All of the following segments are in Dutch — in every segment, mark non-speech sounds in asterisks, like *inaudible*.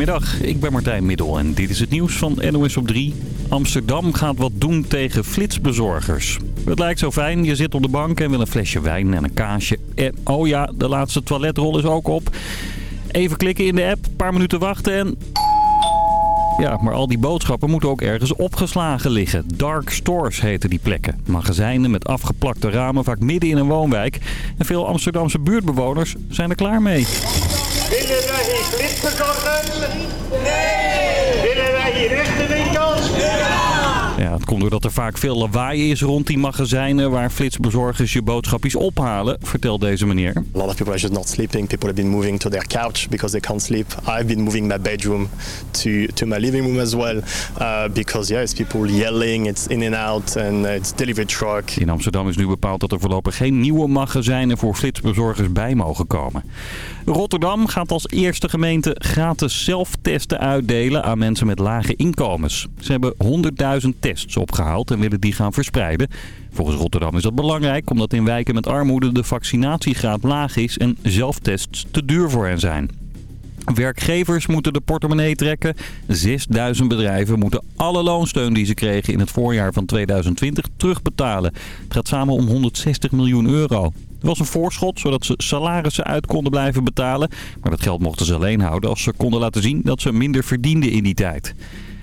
Goedemiddag, ik ben Martijn Middel en dit is het nieuws van NOS op 3. Amsterdam gaat wat doen tegen flitsbezorgers. Het lijkt zo fijn, je zit op de bank en wil een flesje wijn en een kaasje. En oh ja, de laatste toiletrol is ook op. Even klikken in de app, een paar minuten wachten en... Ja, maar al die boodschappen moeten ook ergens opgeslagen liggen. Dark stores heten die plekken. Magazijnen met afgeplakte ramen, vaak midden in een woonwijk. En veel Amsterdamse buurtbewoners zijn er klaar mee. Willen wij hier flitsbezorgers? Nee! Willen wij hier echte winkels? Het komt doordat er vaak veel lawaai is rond die magazijnen waar flitsbezorgers je boodschapjes ophalen, vertelt deze meneer. A lot of people are just not sleeping. People have been moving to their couch because they can't sleep. I've been moving my bedroom to, to my living room as well uh, because yeah, it's people yelling, it's in and out and uh, it's delivery truck. In Amsterdam is nu bepaald dat er voorlopig geen nieuwe magazijnen voor flitsbezorgers bij mogen komen. Rotterdam gaat als eerste gemeente gratis zelftesten uitdelen aan mensen met lage inkomens. Ze hebben 100.000 tests opgehaald en willen die gaan verspreiden. Volgens Rotterdam is dat belangrijk omdat in wijken met armoede de vaccinatiegraad laag is en zelftests te duur voor hen zijn. Werkgevers moeten de portemonnee trekken. 6000 bedrijven moeten alle loonsteun die ze kregen in het voorjaar van 2020 terugbetalen. Het gaat samen om 160 miljoen euro. Het was een voorschot, zodat ze salarissen uit konden blijven betalen. Maar dat geld mochten ze alleen houden als ze konden laten zien dat ze minder verdienden in die tijd.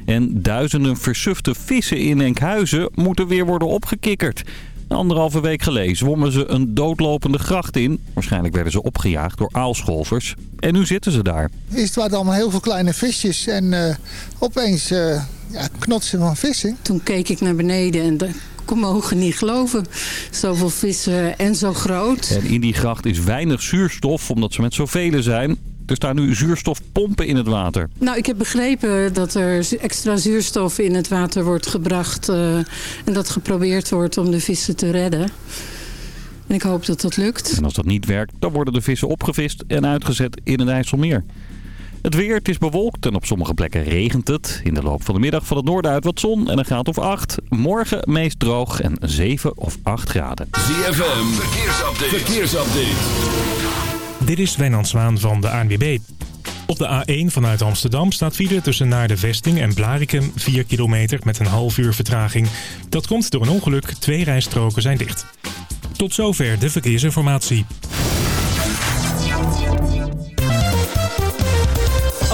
En duizenden versufte vissen in Enkhuizen moeten weer worden opgekikkerd. Een anderhalve week geleden zwommen ze een doodlopende gracht in. Waarschijnlijk werden ze opgejaagd door aalscholvers. En nu zitten ze daar. Eerst waren het allemaal heel veel kleine visjes en eh, opeens uh, ja, knotsen van vissen. Toen keek ik naar beneden en de kon mijn ogen niet geloven. Zoveel vissen en zo groot. En in die gracht is weinig zuurstof omdat ze met zoveel zijn. Er staan nu zuurstofpompen in het water. Nou, ik heb begrepen dat er extra zuurstof in het water wordt gebracht. Uh, en dat geprobeerd wordt om de vissen te redden. En ik hoop dat dat lukt. En als dat niet werkt, dan worden de vissen opgevist en uitgezet in het IJsselmeer. Het weer, het is bewolkt en op sommige plekken regent het. In de loop van de middag van het noorden uit wat zon en een graad of 8. Morgen meest droog en 7 of 8 graden. ZFM, verkeersupdate. verkeersupdate. Dit is Wijnand Zwaan van de ANWB. Op de A1 vanuit Amsterdam staat file tussen naar de vesting en Blarikum 4 kilometer met een half uur vertraging. Dat komt door een ongeluk, twee rijstroken zijn dicht. Tot zover de verkeersinformatie.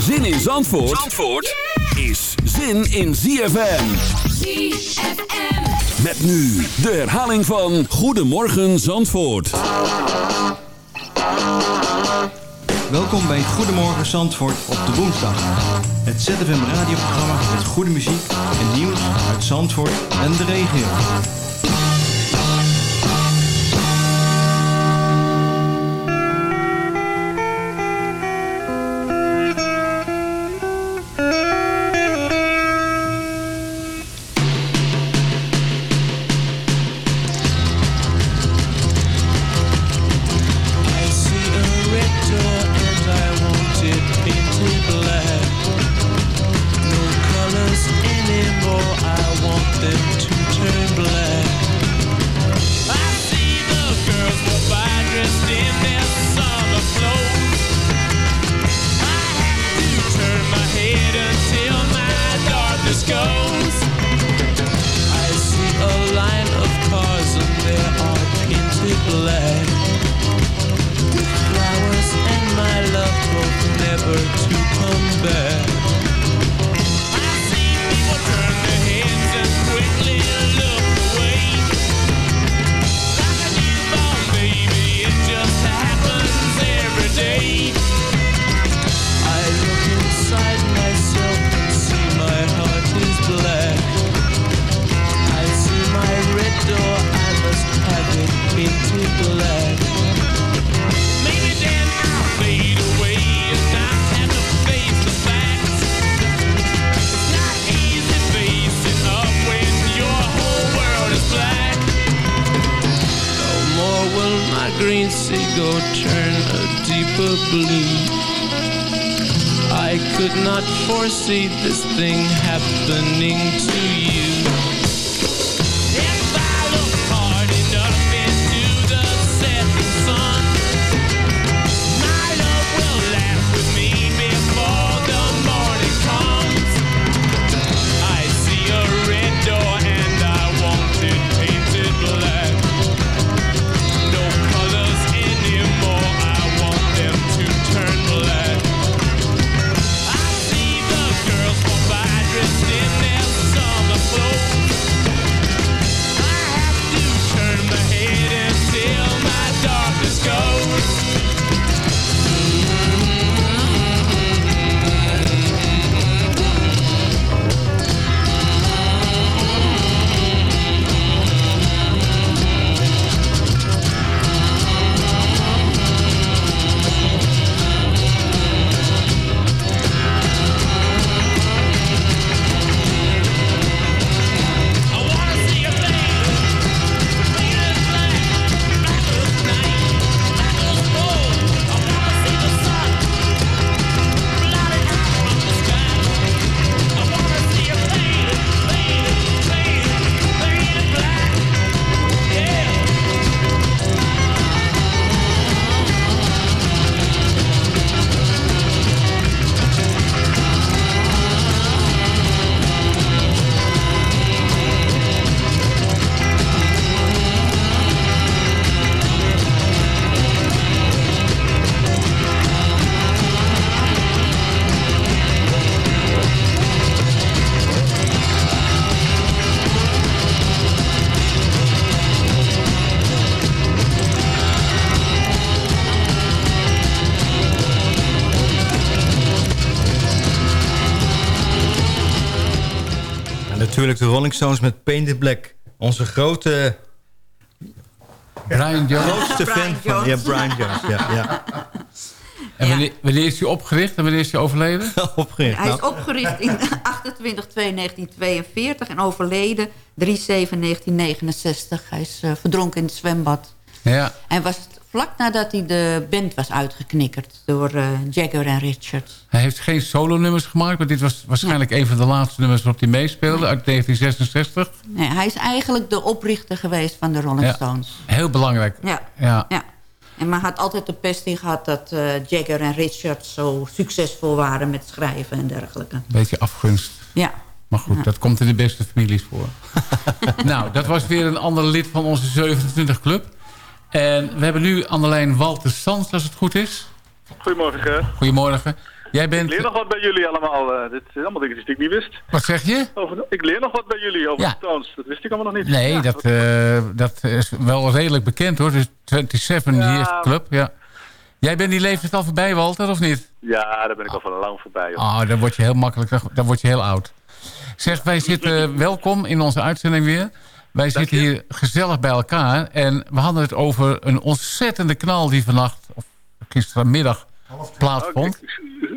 Zin in Zandvoort, Zandvoort is zin in ZFM. ZFM. Met nu de herhaling van Goedemorgen Zandvoort. Welkom bij Goedemorgen Zandvoort op de woensdag. Het ZFM radioprogramma met goede muziek en nieuws uit Zandvoort en de regio. Natuurlijk de Rolling Stones met Painted Black. Onze grote... Brian Jones. Grootste fan van... Ja, Brian Jones. Ja, ja. En wanneer, wanneer is hij opgericht en wanneer is hij overleden? *laughs* opgericht. Hij is Nou, opgericht in 28 2 1942 en overleden 3 7 1969. Hij is eh, verdronken in het zwembad. Ja. En was vlak nadat hij de band was uitgeknikkerd door eh, Jagger en Richards. Hij heeft geen solo-nummers gemaakt, maar dit was waarschijnlijk een van de laatste nummers waarop hij meespeelde uit 1966. Nee, hij is eigenlijk de oprichter geweest van de Rolling Ja. Stones. Heel belangrijk. Ja. Ja. ja. En maar had altijd de pest in gehad dat eh, Jagger en Richards zo succesvol waren met schrijven en dergelijke. Beetje afgunst. Ja. Maar goed, dat komt in de beste families voor. *laughs* nou, dat was weer een ander lid van onze 27 Club. En we hebben nu aan de lijn Walter Sans, als het goed is. Goedemorgen. Goedemorgen. Jij Ik bent... leer nog wat bij jullie allemaal. eh, dit zijn allemaal dingen die ik niet wist. Wat zeg je? Over, ik leer nog wat bij jullie over Ja. de. Dat wist ik allemaal nog niet. Nee, Ja, dat, eh, dat is wel redelijk bekend hoor. Dus 27 Ja. Years Club, ja. Jij bent die leeftijd al voorbij, Walter, of niet? Ja, daar ben ik al van lang voorbij. joh. Ah, dan word je heel makkelijk, dan word je heel oud. Zeg, wij zitten welkom in onze uitzending weer. Wij zitten hier gezellig bij elkaar. En we hadden het over een ontzettende knal die vannacht, of gistermiddag, plaatsvond.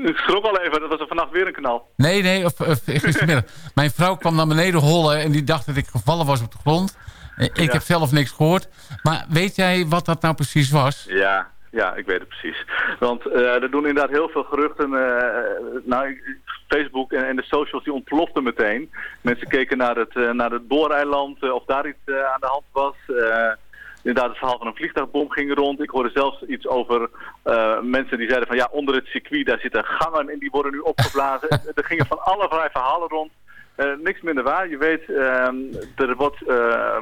Ik schrok al even, dat was er vannacht weer een knal. Nee, nee, of, of gistermiddag. *laughs* Mijn vrouw kwam naar beneden hollen en die dacht dat ik gevallen was op de grond. Eh, Ik Ja. heb zelf niks gehoord. Maar weet jij wat dat nou precies was? Ja, ja, ik weet het precies. Want eh, er doen inderdaad heel veel geruchten. eh, nou, ik- Facebook en, en de socials die ontploften meteen. Mensen keken naar het, eh, naar het booreiland, eh, of daar iets eh, aan de hand was. Inderdaad, het verhaal van een vliegtuigbom ging rond. Ik hoorde zelfs iets over mensen die zeiden van ja, onder het circuit daar zitten gangen en die worden nu opgeblazen. *laughs* er gingen van allerlei verhalen rond. Niks minder waar. Je weet, ehm, er wordt,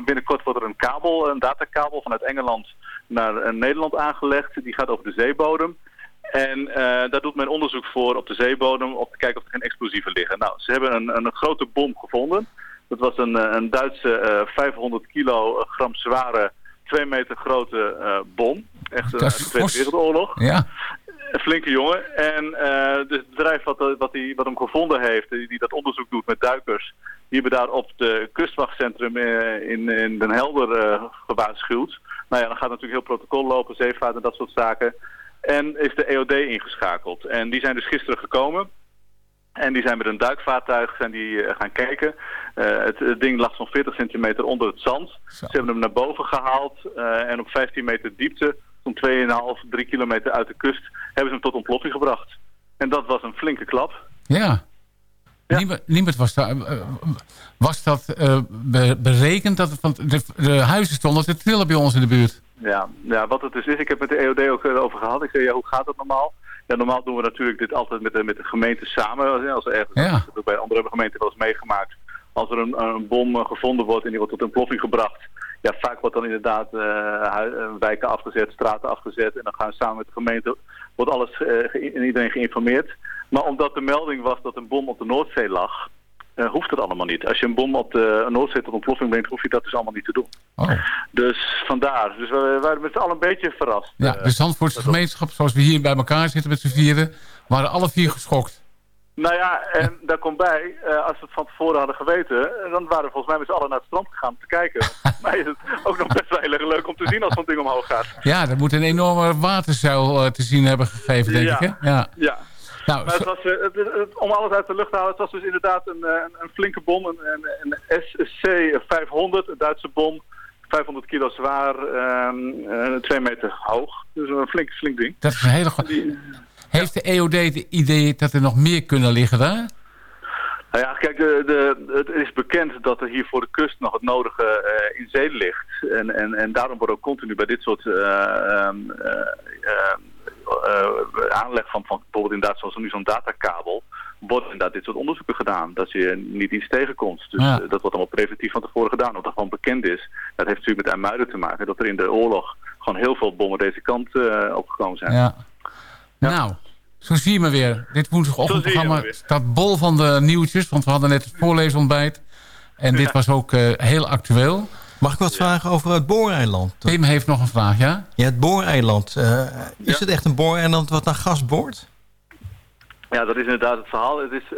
binnenkort wordt er een kabel, een datakabel vanuit Engeland naar Nederland aangelegd. Die gaat over de zeebodem. En eh, daar doet men onderzoek voor op de zeebodem om te kijken of er geen explosieven liggen. Nou, ze hebben een, een grote bom gevonden. Dat was een, eh, een Duitse eh, 500 kilogram zware, 2 meter grote eh, bom. Echt een is uit de Tweede. Wereldoorlog. Ja. Een flinke jongen. En dus het bedrijf wat, wat, die, wat hem gevonden heeft, die, die dat onderzoek doet met duikers, die hebben daar op het kustwachtcentrum in, in Den Helder gewaarschuwd. Nou ja, dan gaat natuurlijk heel protocol lopen, zeevaart en dat soort zaken. En is de EOD ingeschakeld. En die zijn dus gisteren gekomen. En die zijn met een duikvaartuig zijn die, eh, gaan kijken. Eh, het, het ding lag zo'n 40 centimeter onder het zand. Ze hebben hem naar boven gehaald. eh, en op 15 meter diepte zo'n 2,5, 3 kilometer uit de kust, hebben ze hem tot ontploffing gebracht. En dat was een flinke klap. Ja. Niemand, niemand was, daar, was dat be- berekend? Dat, het- want de, de huizen stonden te trillen bij ons in de buurt. Ja, ja, wat het dus is, ik heb met de EOD ook erover gehad. Ik zei, ja, hoe gaat dat normaal? Ja, normaal doen we natuurlijk dit altijd met de, met de gemeente samen. Als er ergens, Ja. dat bij andere gemeenten wel eens meegemaakt. Als er een, een bom eh, gevonden wordt en die wordt tot ontploffing gebracht. Ja, vaak wordt dan inderdaad eh, eh, wijken afgezet, straten afgezet. En dan gaan we samen met de gemeente, wordt alles eh, en iedereen geïnformeerd. Maar omdat de melding was dat een bom op de Noordzee lag, eh, hoeft het allemaal niet. Als je een bom op de Noordzee tot ontploffing brengt, hoef je dat dus allemaal niet te doen. Dus vandaar. Dus we waren met z'n allen een beetje verrast. Ja, Eh, de Zandvoortse gemeenschap, zoals we hier bij elkaar zitten met z'n vieren... waren alle vier geschokt. Nou ja, en daar komt bij, eh, als we het van tevoren hadden geweten, dan waren we volgens mij met z'n allen naar het strand gegaan om te kijken. *laughs* Mij is het ook nog best wel heel erg leuk om te zien als zo'n ding omhoog gaat. Ja, dat moet een enorme waterzuil te zien hebben gegeven, denk Ja. ik. Hè? Ja. Ja. Nou, Maar het was, eh, het- om alles uit de lucht te halen, het was dus inderdaad een, eh, een, een flinke bom, een, SC 500, een Duitse bom, 500 kilo zwaar, ehm, eh, twee meter hoog. Dus een flink, flink ding. Dat is een hele goede... Heeft de EOD het idee dat er nog meer kunnen liggen daar? Nou ja, kijk, de, de, het is bekend dat er hier voor de kust nog het nodige in zee ligt. En, en, en daarom wordt ook continu bij dit soort eh, ehm, eh, eh, eh, aanleg van, van bijvoorbeeld inderdaad zoals nu zo'n datakabel, wordt inderdaad dit soort onderzoeken gedaan. Dat je niet iets tegenkomt. Dus Ja. eh, dat wordt allemaal preventief van tevoren gedaan. Omdat dat gewoon bekend is. Dat heeft natuurlijk met IJmuiden te maken. Dat er in de oorlog gewoon heel veel bommen deze kant eh, opgekomen zijn. Ja. Nou, zo zie je me weer. Dit woensdagochtendprogramma staat bol van de nieuwtjes. Want we hadden net het voorleesontbijt. En dit was ook eh, heel actueel. Mag ik wat vragen over het booreiland? Tim heeft nog een vraag, ja? Ja, het booreiland. Eh, is het echt een booreiland wat naar gas boort? Ja, dat is inderdaad het verhaal. Het is, eh,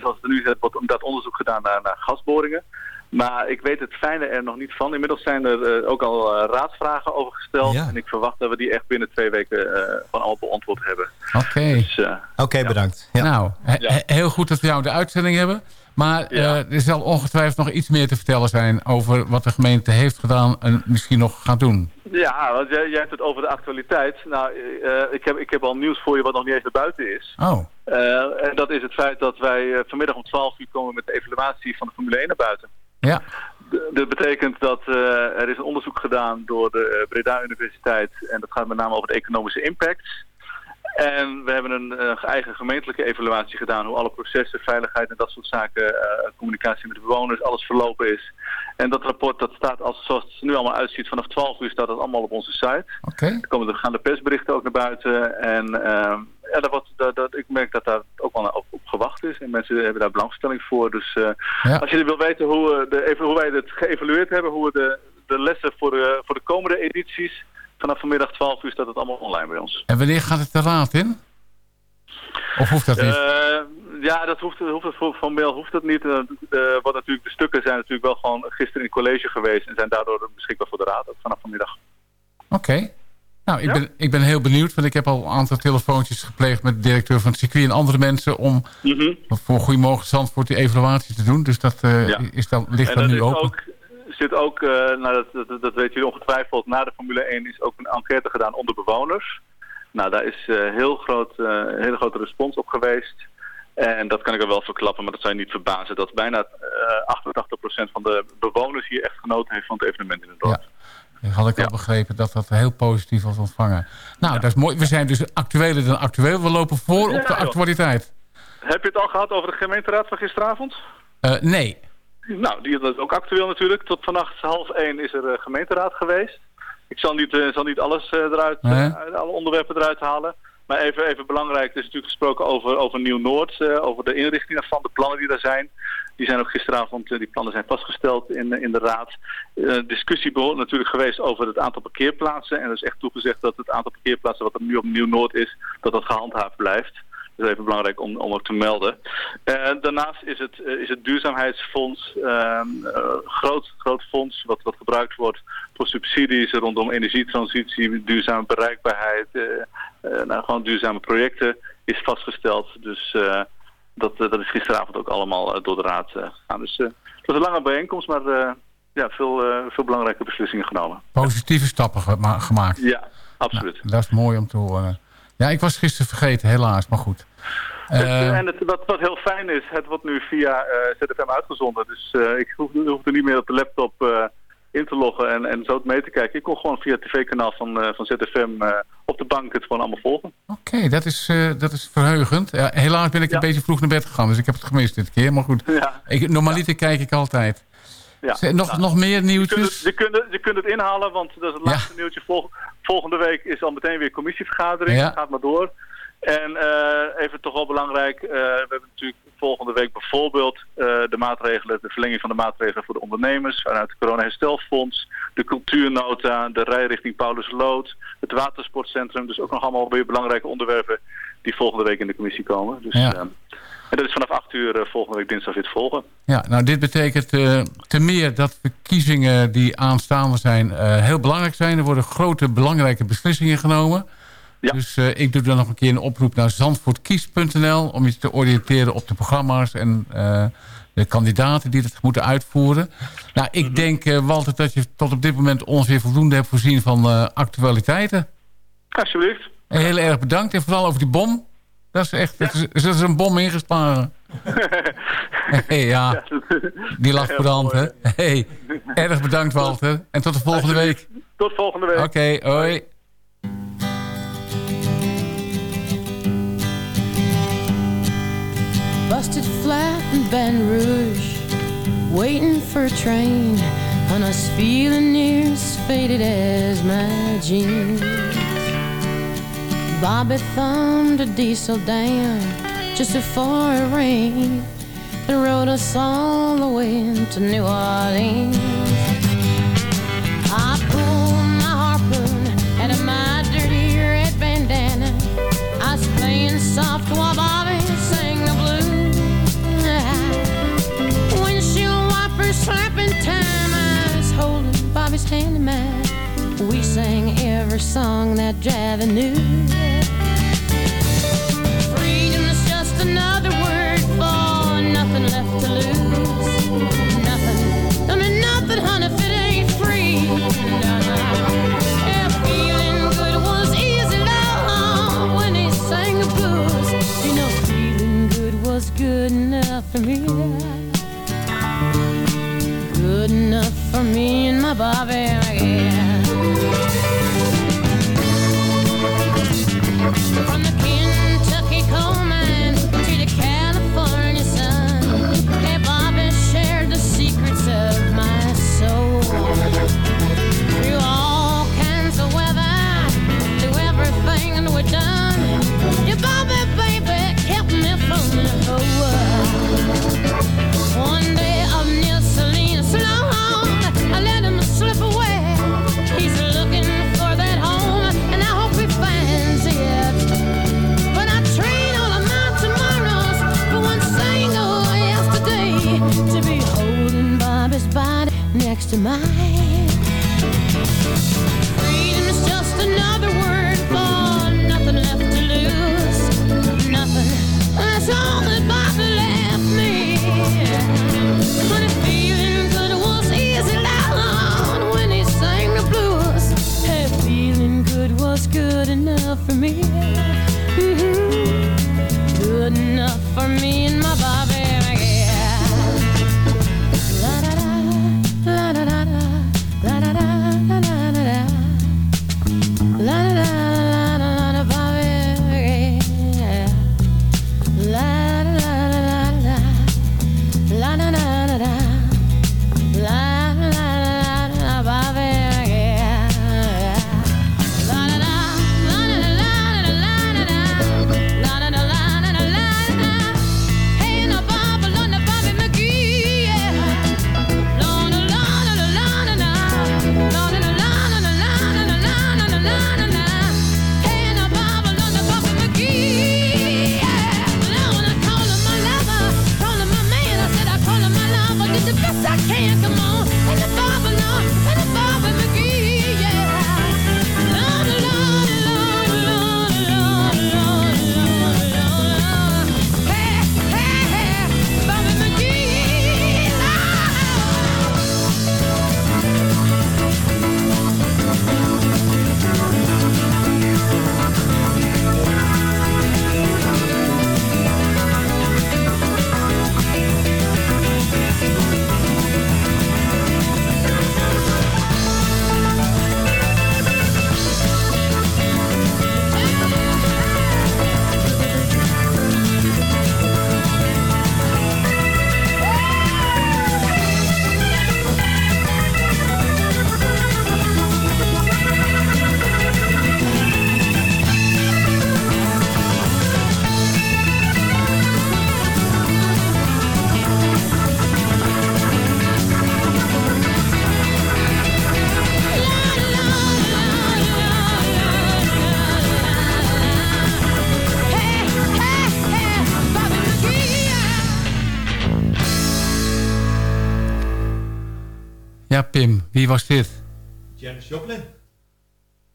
zoals het nu wordt inderdaad onderzoek gedaan naar, naar gasboringen. Maar ik weet het fijne er nog niet van. Inmiddels zijn er eh, ook al eh, raadsvragen over gesteld. En ik verwacht dat we die echt binnen twee weken eh, van allemaal beantwoord hebben. Oké. Dus, eh, Oké, bedankt. Nou, he- he- heel goed dat we jou de uitzending hebben. Maar eh, er zal ongetwijfeld nog iets meer te vertellen zijn... over wat de gemeente heeft gedaan en misschien nog gaat doen. ja, want jij, jij hebt het over de actualiteit. Nou, eh, ik, heb, ik heb al nieuws voor je wat nog niet eens naar buiten is. Oh, Eh, en dat is het feit dat wij vanmiddag om 12 uur komen met de evaluatie van de Formule 1 naar buiten. ja. Dat betekent dat er is een onderzoek gedaan door de Breda Universiteit. En dat gaat met name over de economische impact. En we hebben een eh, eigen gemeentelijke evaluatie gedaan. Hoe alle processen, veiligheid en dat soort zaken, eh, communicatie met de bewoners, alles verlopen is. En dat rapport dat staat als, zoals het nu allemaal uitziet vanaf 12 uur staat dat allemaal op onze site. Oké. Er komen er gaan de persberichten ook naar buiten. En ehm, ja, dat wordt, dat, dat, ik merk dat daar ook wel op, op gewacht is. En mensen hebben daar belangstelling voor. Dus eh, Ja. als je wil weten hoe, we de, even hoe wij het geëvalueerd hebben, hoe we de, de lessen voor de, voor de komende edities, vanaf vanmiddag 12 uur staat het allemaal online bij ons. En wanneer gaat het de raad in? Of hoeft dat niet? Eh, ja, dat hoeft, hoeft het voor, formeel hoeft het niet. Eh, wat natuurlijk, de stukken zijn natuurlijk wel gewoon gisteren in college geweest en zijn daardoor beschikbaar voor de raad, ook vanaf vanmiddag. Oké. Nou, ik, ben, ik ben heel benieuwd, want ik heb al een aantal telefoontjes gepleegd met de directeur van het circuit en andere mensen om Mhm. voor Goedemorgen Zandvoort die evaluatie te doen. Dus dat eh, Ja. is dan, ligt dan dat nu open. ook, zit ook, eh, nou dat, dat, dat weten jullie ongetwijfeld, na de Formule 1 is ook een enquête gedaan onder bewoners. Nou, daar is eh, heel groot, eh, een hele grote respons op geweest. En dat kan ik er wel verklappen, maar dat zou je niet verbazen. Dat bijna eh 88% van de bewoners hier echt genoten heeft van het evenement in het dorp. Dat had ik al begrepen dat dat heel positief was ontvangen. Nou, dat is mooi. We zijn dus actueler dan actueel. We lopen voor Ja, op de joh. actualiteit. Heb je het al gehad over de gemeenteraad van gisteravond? Nee. Nou, die dat is ook actueel natuurlijk. Tot vannacht half één is er eh, gemeenteraad geweest. Ik zal niet, eh, zal niet alles eh, eruit, Nee. alle onderwerpen eruit halen. Maar even, even belangrijk, er is natuurlijk gesproken over, over Nieuw-Noord, over de inrichting daarvan, de plannen die daar zijn. Die zijn ook gisteravond, die plannen zijn vastgesteld in, in de raad. Discussie behoort natuurlijk geweest over het aantal parkeerplaatsen. En er is echt toegezegd dat het aantal parkeerplaatsen wat er nu op Nieuw-Noord is, dat dat gehandhaafd blijft. Dat is even belangrijk om, om ook te melden. Eh, daarnaast is het, eh, is het duurzaamheidsfonds ehm eh, groot, groot fonds wat, wat gebruikt wordt voor subsidies rondom energietransitie, duurzame bereikbaarheid, nou, gewoon duurzame projecten is vastgesteld. Dus dat, dat is gisteravond ook allemaal door de raad gegaan. Dus het was een lange bijeenkomst, maar ja, veel, veel belangrijke beslissingen genomen. Positieve stappen gema- gemaakt. Ja, absoluut. Dat is mooi om te horen. Ja, ik was gisteren vergeten, helaas, maar goed. Het, Eh, en het, wat, wat heel fijn is, het wordt nu via eh, ZFM uitgezonden. Dus eh, ik hoef, hoef er niet meer op de laptop eh, in te loggen en, en zo mee te kijken. Ik kon gewoon via het tv-kanaal van, eh, van ZFM eh, op de bank het gewoon allemaal volgen. Oké, dat, is, eh, dat is verheugend. Ja, helaas ben ik een beetje vroeg naar bed gegaan, dus ik heb het gemist dit keer. Maar goed, Ja. ik, normaliter kijk ik altijd. Ja. Zeg, nog, Nou, nog meer nieuwtjes? je, kunt het, je kunt het inhalen, want dat is het laatste nieuwtje. Vol- volgende week is al meteen weer commissievergadering. Ja. Gaat maar door. En eh, even toch wel belangrijk, eh, we hebben natuurlijk volgende week bijvoorbeeld eh, de maatregelen, de verlenging van de maatregelen voor de ondernemers vanuit het corona-herstelfonds, de cultuurnota, de rijrichting Paulus Lood, het watersportcentrum. Dus ook nog allemaal weer belangrijke onderwerpen die volgende week in de commissie komen. Dus, Ja. En dat is vanaf 8 uur eh, volgende week dinsdag weer te volgen. Ja, nou dit betekent eh te meer dat verkiezingen die aanstaande zijn eh, heel belangrijk zijn. Er worden grote belangrijke beslissingen genomen. Dus eh, ik doe dan nog een keer een oproep naar zandvoortkies.nl... om je te oriënteren op de programma's en eh, de kandidaten die het moeten uitvoeren. Nou, ik denk, eh, Walter, dat je tot op dit moment ons weer voldoende hebt voorzien van eh, actualiteiten. Alsjeblieft. Heel erg bedankt en vooral over die bom. Dat is echt, het is, is een bom ingeslagen. *laughs* Hey, ja, die lag brand, hè? Hey, erg bedankt, Walter. En tot de volgende week. Tot volgende week. Oké, hoi. Busted flat in Baton Rouge, waiting for a train, and I was feeling near as faded as my jeans. Bobby thumbed a diesel down just before it rained and rode us all the way to New Orleans. I pulled my harpoon out of my dirty red bandana. I was playing soft while Bobby sang the blues. Windshield wipers slapping time. I was holding Bobby's hand in mine. We sang every song that Javi knew. Freedom is just another word for nothing left to lose. Nothing, don't mean nothing, honey, if it ain't free. No, no. Feeling good was easy, when he sang the blues. You know, feeling good was good enough for me. Good enough for me and my Bobby, Pim, wie was dit? Janis Joplin.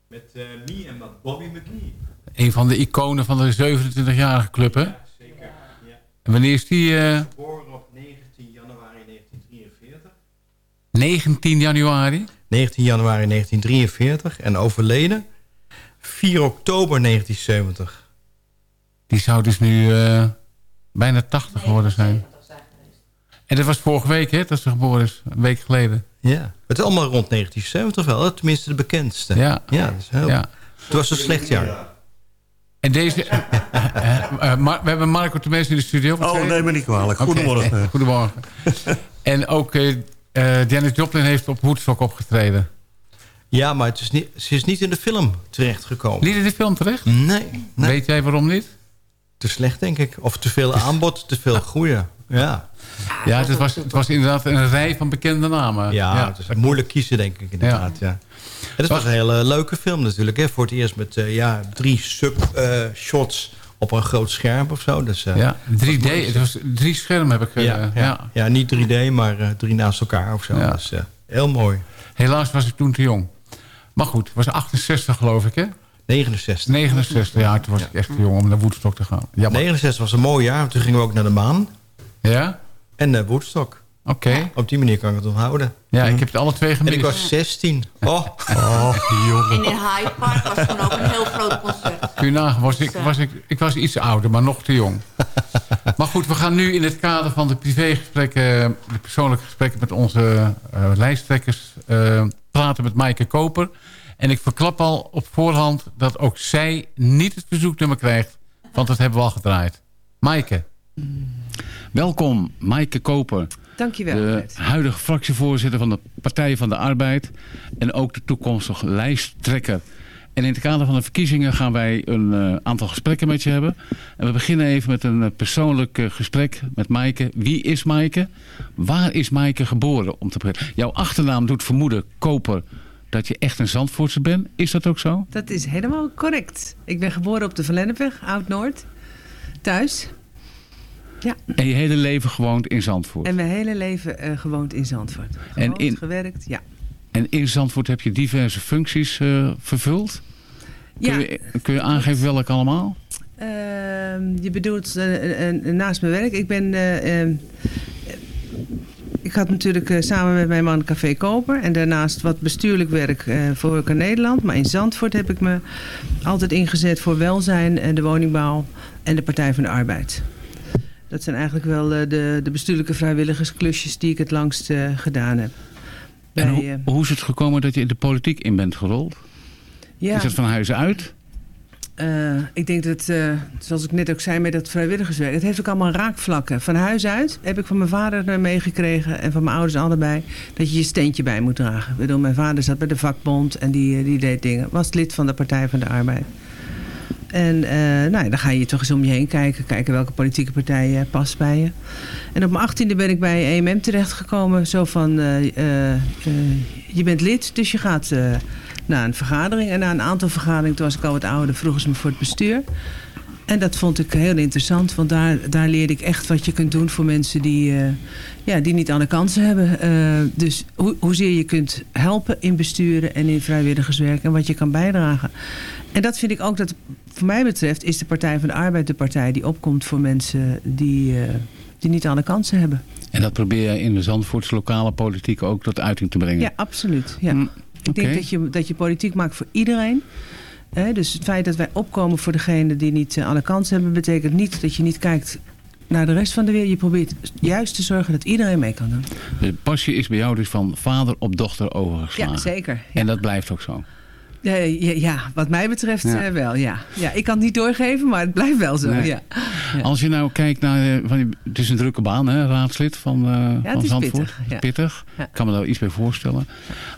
Met uh, Me en Bobby McGee. Een van de iconen van de 27-jarige club, hè? Ja, zeker. Ja. En wanneer is die... Uh... Geboren op 19 januari 1943. 19 januari? 19 januari 1943 en overleden 4 oktober 1970. Die zou dus nu uh, bijna 80 geworden zijn. En dat was vorige week, hè, dat ze geboren is. Een week geleden. Ja, het is allemaal rond 1970 wel. Tenminste de bekendste. Ja. ja, dat is heel... ja. Het was een slecht jaar. En deze... uh, uh, uh, we hebben Marco Temes in de studio. Oh, neem me niet kwalijk. Goedemorgen. Okay. *laughs* Goedemorgen. en ook Janis Joplin heeft op Woodstock opgetreden. Ja, maar het is niet, ze is niet in de film terechtgekomen. Niet in de film terecht? Nee, nee. Weet jij waarom niet? Te slecht, denk ik. Of te veel aanbod, te veel goeie. Ja. Ja, het was, het was inderdaad een rij van bekende namen. Ja, ja. het is moeilijk kiezen, denk ik inderdaad. Ja. ja. Het was een hele leuke film natuurlijk. Hè? Voor het eerst met uh, ja, drie sub-shots uh, op een groot scherm of zo. Dus, uh, ja, 3D. Het was drie schermen heb ik... ja, ja. ja, niet 3D, maar drie naast elkaar of zo. Dus, heel mooi. Helaas was ik toen te jong. Maar goed, het was 68 geloof ik, hè? 69. 69, ja, toen was ik echt te jong om naar Woodstock te gaan. Jammer. 69 was een mooi jaar, toen gingen we ook naar de maan. Ja? En naar Woodstock. Oké. Okay. Op die manier kan ik het onthouden. Ja, ik heb het alle twee gemist. En ik was 16. Oh, oh *laughs* jongen. En in Hyde Park was toen ook een heel groot concert. Kun je nagaan, was ik, was ik, ik was iets ouder, maar nog te jong. *laughs* maar goed, we gaan nu in het kader van de privégesprekken... de persoonlijke gesprekken met onze uh, lijsttrekkers... Uh, praten met Maaike Koper. En ik verklap al op voorhand dat ook zij niet het verzoeknummer krijgt. Want dat hebben we al gedraaid. Maaike. Welkom, Maaike Koper. Dankjewel. De huidige fractievoorzitter van de Partij van de Arbeid. En ook de toekomstige lijsttrekker. En in het kader van de verkiezingen gaan wij een uh, aantal gesprekken met je hebben. En we beginnen even met een uh, persoonlijk uh, gesprek met Maaike. Wie is Maaike? Waar is Maaike geboren? Om te beginnen. Jouw achternaam doet vermoeden, Koper, dat je echt een Zandvoortse bent. Is dat ook zo? Dat is helemaal correct. Ik ben geboren op de Verlennepweg, Oud-Noord. Thuis. Ja. En je hele leven gewoond in Zandvoort? En mijn hele leven gewoond in Zandvoort. Gewoond, en in... gewerkt, ja. En in Zandvoort heb je diverse functies uh, vervuld. Kun, ja, je, kun je aangeven welke allemaal? Uh, je bedoelt uh, naast mijn werk. Ik ben... ik had natuurlijk samen met mijn man Café Koper. En daarnaast wat bestuurlijk werk voor Horeca Nederland. Maar in Zandvoort heb ik me altijd ingezet voor welzijn en de woningbouw en de Partij van de Arbeid. Dat zijn eigenlijk wel de, de bestuurlijke vrijwilligersklusjes die ik het langst gedaan heb. En hoe, hoe is het gekomen dat je in de politiek in bent gerold? Ja. Is dat van huis uit? Uh, ik denk dat, uh, zoals ik net ook zei met dat vrijwilligerswerk... het heeft ook allemaal raakvlakken. Van huis uit heb ik van mijn vader meegekregen... en van mijn ouders allebei... dat je je steentje bij moet dragen. Ik bedoel, mijn vader zat bij de vakbond en die, die deed dingen. Was lid van de Partij van de Arbeid. En uh, nou dan ga je toch eens om je heen kijken. Kijken welke politieke partij past bij je. En op mijn achttiende ben ik bij EMM terechtgekomen. Zo van, uh, uh, je bent lid, dus je gaat naar een vergadering. En na een aantal vergaderingen, toen was ik al wat ouder, vroegen ze me voor het bestuur. En dat vond ik heel interessant, want daar, daar leerde ik echt wat je kunt doen voor mensen die, ja, die niet alle kansen hebben. Dus hoe, hoezeer je kunt helpen in besturen en in vrijwilligerswerk en wat je kan bijdragen. En dat vind ik ook dat, voor mij betreft, is de Partij van de Arbeid de partij die opkomt voor mensen die, uh, die niet alle kansen hebben. En dat probeer je in de Zandvoortse lokale politiek ook tot uiting te brengen? Ja, absoluut. Ja. Mm. Ik denk dat je, dat je politiek maakt voor iedereen. He, dus het feit dat wij opkomen voor degene die niet uh, alle kansen hebben... betekent niet dat je niet kijkt naar de rest van de wereld. Je probeert juist te zorgen dat iedereen mee kan doen. De passie is bij jou dus van vader op dochter overgeslagen. Ja, zeker. Ja. En dat blijft ook zo? Uh, ja, ja, wat mij betreft ja. Uh, wel, ja. ja. Ik kan het niet doorgeven, maar het blijft wel zo, nee. ja. ja. Als je nou kijkt naar... Van, het is een drukke baan, hè, raadslid van, uh, ja, van Zandvoort. Pittig. pittig. Ik kan me daar iets bij voorstellen.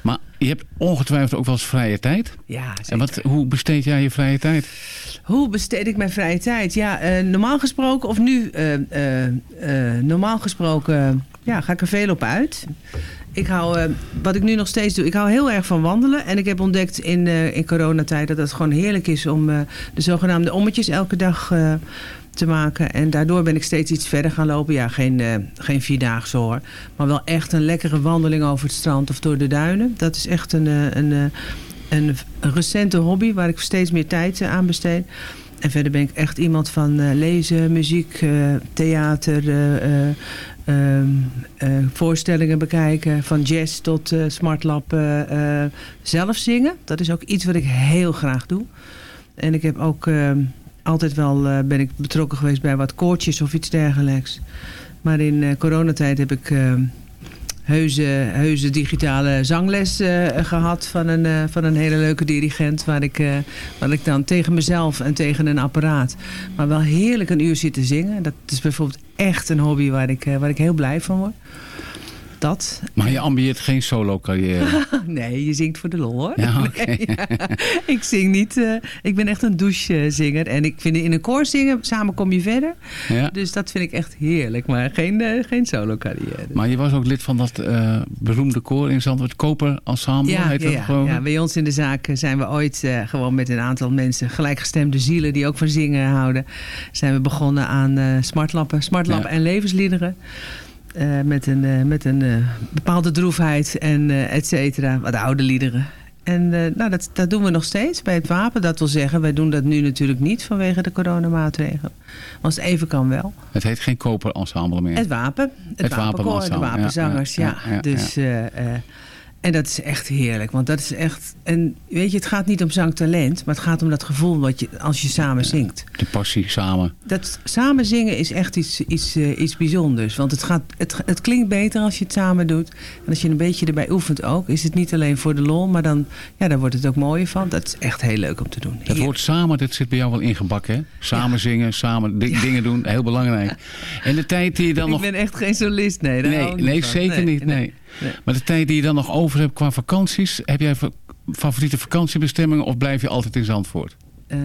Maar je hebt ongetwijfeld ook wel eens vrije tijd. Ja, zeker. En wat, hoe besteed jij je vrije tijd? Hoe besteed ik mijn vrije tijd? Ja, normaal gesproken, of nu normaal gesproken... ja, ga ik er veel op uit. Ik hou, uh, wat ik nu nog steeds doe, ik hou heel erg van wandelen. En ik heb ontdekt in, uh, in coronatijd dat het gewoon heerlijk is om uh, de zogenaamde ommetjes elke dag te maken. En daardoor ben ik steeds iets verder gaan lopen. Ja, geen, geen vierdaagse hoor. Maar wel echt een lekkere wandeling over het strand of door de duinen. Dat is echt een, een, een, een recente hobby waar ik steeds meer tijd aan besteed. En verder ben ik echt iemand van uh, lezen, muziek, uh, theater, uh, voorstellingen bekijken. Van jazz tot smartlap. zelf zingen, dat is ook iets wat ik heel graag doe. En ik heb ook altijd wel ben ik betrokken geweest bij wat koortjes of iets dergelijks. Maar in coronatijd heb ik heuse, heuse digitale zangles uh, gehad van een, uh, van een hele leuke dirigent. Waar ik, uh, waar ik dan tegen mezelf en tegen een apparaat, maar wel heerlijk een uur zit te zingen. Dat is bijvoorbeeld echt een hobby waar ik, waar ik heel blij van word dat. Maar je ambieert geen solo carrière? *laughs* nee, je zingt voor de lol hoor. Ja, *laughs* okay. nee, ja. Ik zing niet, uh, ik ben echt een douchezinger. En ik vind in een koor zingen, samen kom je verder. Ja. Dus dat vind ik echt heerlijk, maar geen, uh, geen solo carrière. Maar je was ook lid van dat uh, beroemde koor in Zandvoort, Koper Ensemble ja, heet ja, dat gewoon? Ja, bij ons in de zaak zijn we ooit gewoon met een aantal mensen, gelijkgestemde zielen die ook van zingen houden, zijn we begonnen aan smartlappen, smartlappen en levensliederen. Uh, met een, uh, met een uh, bepaalde droefheid en et cetera. Wat oude liederen. En nou, dat, dat doen we nog steeds bij het wapen. Dat wil zeggen, wij doen dat nu natuurlijk niet vanwege de coronamaatregelen. Als het even kan wel. Het heet geen koperensemble meer. Het wapen. Het, het wapenkoor, de wapenzangers, ja. ja, ja, ja dus... En dat is echt heerlijk. Want dat is echt... En weet je, het gaat niet om zangtalent. Maar het gaat om dat gevoel wat je, als je samen zingt. De passie samen. Dat samen zingen is echt iets, iets, uh, iets bijzonders. Want het, gaat, het, het klinkt beter als je het samen doet. En als je een beetje erbij oefent ook. Is het niet alleen voor de lol. Maar dan, ja, daar wordt het ook mooier van. Dat is echt heel leuk om te doen. Het woord samen, dat zit bij jou wel ingebakken. Hè? Samen ja. zingen, samen ja. dingen doen. Heel belangrijk. *laughs* En de tijd die je dan Ik nog... ben echt geen solist. Nee, nee, nee zeker niet. Nee. nee. Maar de tijd die je dan nog over hebt qua vakanties... heb jij favoriete vakantiebestemmingen of blijf je altijd in Zandvoort? Uh,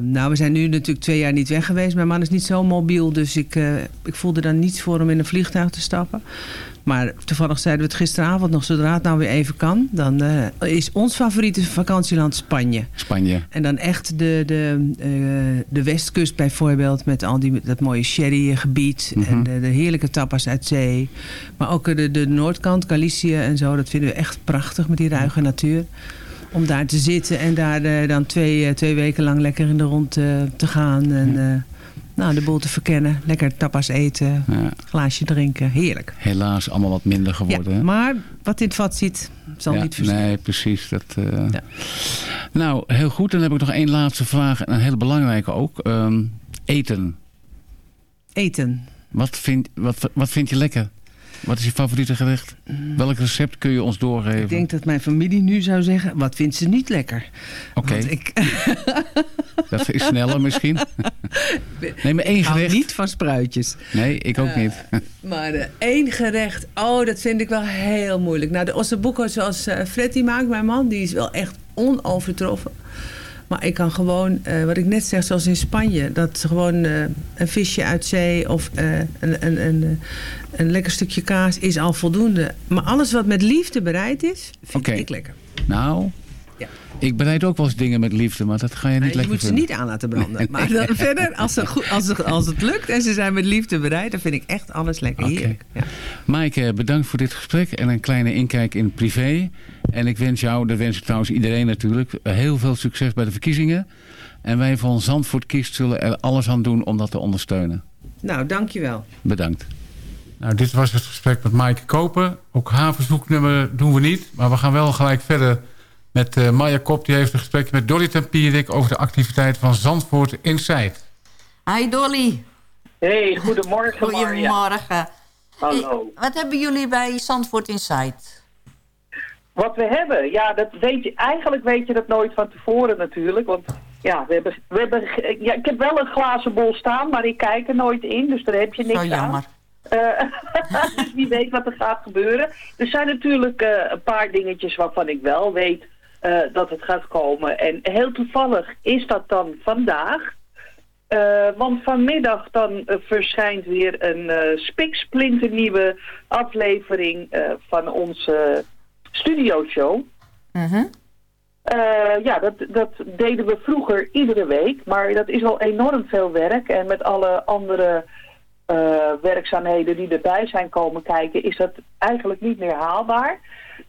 nou, we zijn nu natuurlijk twee jaar niet weg geweest. Mijn man is niet zo mobiel, dus ik, uh, ik voelde dan niets voor om in een vliegtuig te stappen. Maar toevallig zeiden we het gisteravond nog, zodra het nou weer even kan... dan uh, is ons favoriete vakantieland Spanje. Spanje. En dan echt de, de, uh, de westkust bijvoorbeeld... met al die, dat mooie sherrygebied mm -hmm. en de, de, heerlijke tapas uit zee. Maar ook de, de noordkant, Galicië en zo, dat vinden we echt prachtig met die ruige natuur om daar te zitten en daar uh, dan twee, uh, twee weken lang lekker in de rond uh, te gaan. En nou, de boel te verkennen. Lekker tapas eten, ja. glaasje drinken. Heerlijk. Helaas allemaal wat minder geworden. Ja, maar wat in het vat zit, zal ja, niet verschillen. Nee, precies. Dat. Nou, heel goed. Dan heb ik nog één laatste vraag. En een hele belangrijke ook. Um, eten. Eten. Wat vind, wat, wat vind je lekker? Wat is je favoriete gerecht? Welk recept kun je ons doorgeven? Ik denk dat mijn familie nu zou zeggen... wat vindt ze niet lekker? Oké. Okay. Ik... *laughs* dat is sneller misschien. *laughs* Nee, maar één ik gerecht. niet van spruitjes. Nee, ik ook uh, niet. *laughs* maar uh, één gerecht... Oh, dat vind ik wel heel moeilijk. Nou, de ossobuco zoals uh, Freddy maakt, mijn man... die is wel echt onovertroffen. Maar ik kan gewoon, uh, wat ik net zeg, zoals in Spanje... dat gewoon uh, een visje uit zee of uh, een, een, een, een lekker stukje kaas is al voldoende. Maar alles wat met liefde bereid is, vind okay. ik lekker. Nou. Ik bereid ook wel eens dingen met liefde, maar dat ga je niet nee, lekker Je moet vinden. ze niet aan laten branden. Nee. Maar dan verder, als, ze goed, als, ze, als het lukt en ze zijn met liefde bereid... dan vind ik echt alles lekker okay. heerlijk. Ja. Maaike, bedankt voor dit gesprek en een kleine inkijk in privé... En ik wens jou, dat wens ik trouwens iedereen natuurlijk, heel veel succes bij de verkiezingen. En wij van Zandvoort Kiest zullen er alles aan doen om dat te ondersteunen. Nou, dankjewel. Bedankt. Nou, dit was het gesprek met Maaike Koper. Ook haar verzoeknummer doen we niet. Maar we gaan wel gelijk verder met uh, Maya Kop. Die heeft een gesprek met Dolly Tempierik over de activiteit van Zandvoort Inside. Hi Dolly. Hey, goedemorgen Goedemorgen. Hallo. Wat hebben jullie bij Zandvoort Inside? Wat we hebben, ja, dat weet je, eigenlijk weet je dat nooit van tevoren natuurlijk. Want ja, we hebben, we hebben, ja, ik heb wel een glazen bol staan, maar ik kijk er nooit in, dus daar heb je niks Zo jammer. aan. Uh, *laughs* dus wie weet wat er gaat gebeuren. Er zijn natuurlijk uh, een paar dingetjes waarvan ik wel weet uh, dat het gaat komen. En heel toevallig is dat dan vandaag. want vanmiddag dan verschijnt weer een spiksplinternieuwe aflevering van onze studioshow. Uh -huh. Eh, ja, dat, dat deden we vroeger iedere week, maar dat is al enorm veel werk. En met alle andere eh, werkzaamheden die erbij zijn komen kijken, is dat eigenlijk niet meer haalbaar.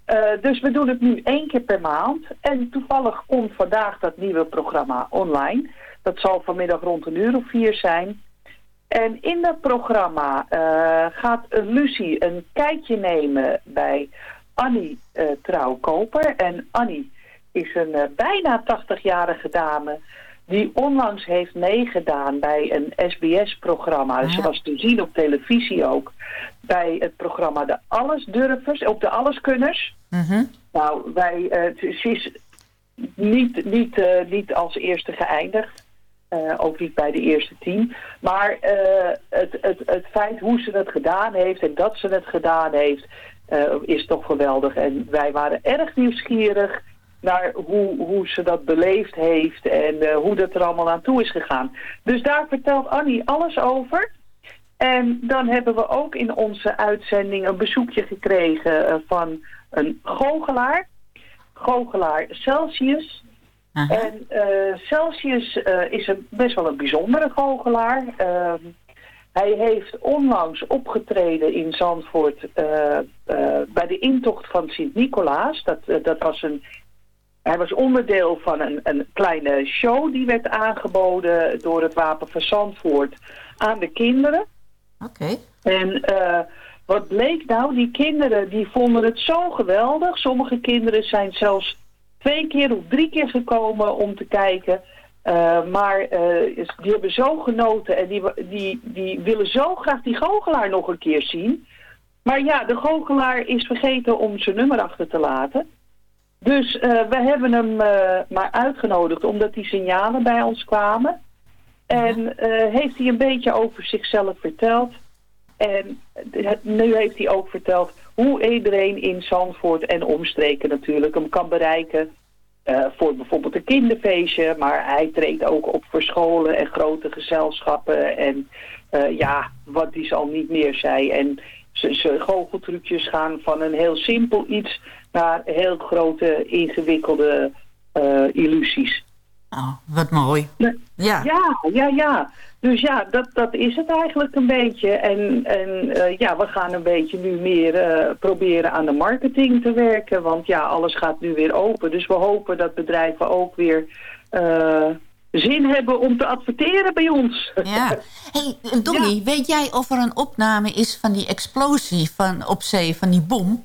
Eh, dus we doen het nu één keer per maand. En toevallig komt vandaag dat nieuwe programma online. Dat zal vanmiddag rond een uur of vier zijn. En in dat programma eh, gaat Lucie een kijkje nemen bij Annie uh, Trouwkoper. En Annie is een uh, bijna 80-jarige dame die onlangs heeft meegedaan bij een SBS-programma. Dus ze was te zien op televisie ook. Bij het programma De Allesdurvers, op de Alleskunners. Nou, wij, uh, ze is niet, niet, uh, niet als eerste geëindigd. Uh, ook niet bij de eerste team. Maar het, het, het feit hoe ze het gedaan heeft en dat ze het gedaan heeft, is toch geweldig. En wij waren erg nieuwsgierig naar hoe, hoe ze dat beleefd heeft en uh, hoe dat er allemaal aan toe is gegaan. Dus daar vertelt Annie alles over. En dan hebben we ook in onze uitzending een bezoekje gekregen uh, van een goochelaar. Goochelaar Celsius. Aha. En uh, Celsius is een, best wel een bijzondere goochelaar. Ehm, hij heeft onlangs opgetreden in Zandvoort bij de intocht van Sint-Nicolaas. Dat, dat was een hij was onderdeel van een, een kleine show die werd aangeboden door het Wapen van Zandvoort aan de kinderen. Oké. En uh, wat bleek nou, die kinderen die vonden het zo geweldig. Sommige kinderen zijn zelfs twee keer of drie keer gekomen om te kijken. Uh, maar uh, die hebben zo genoten en die, die, die willen zo graag die goochelaar nog een keer zien. Maar ja, de goochelaar is vergeten om zijn nummer achter te laten. Dus uh, we hebben hem uh, maar uitgenodigd omdat die signalen bij ons kwamen. En uh, heeft hij een beetje over zichzelf verteld. En nu heeft hij ook verteld hoe iedereen in Zandvoort en omstreken natuurlijk hem kan bereiken. voor bijvoorbeeld een kinderfeestje, maar hij treedt ook op voor scholen en grote gezelschappen. En ja, wat die al niet meer zei. En zijn goocheltrucjes gaan van een heel simpel iets naar heel grote, ingewikkelde uh, illusies. Oh, wat mooi. Ja, ja, ja. ja. Dus ja, dat, dat is het eigenlijk een beetje. En, en uh, ja, we gaan een beetje nu meer uh, proberen aan de marketing te werken. Want ja, alles gaat nu weer open. Dus we hopen dat bedrijven ook weer zin hebben om te adverteren bij ons. Ja. hey, ja. weet jij of er een opname is van die explosie van op zee, van die bom?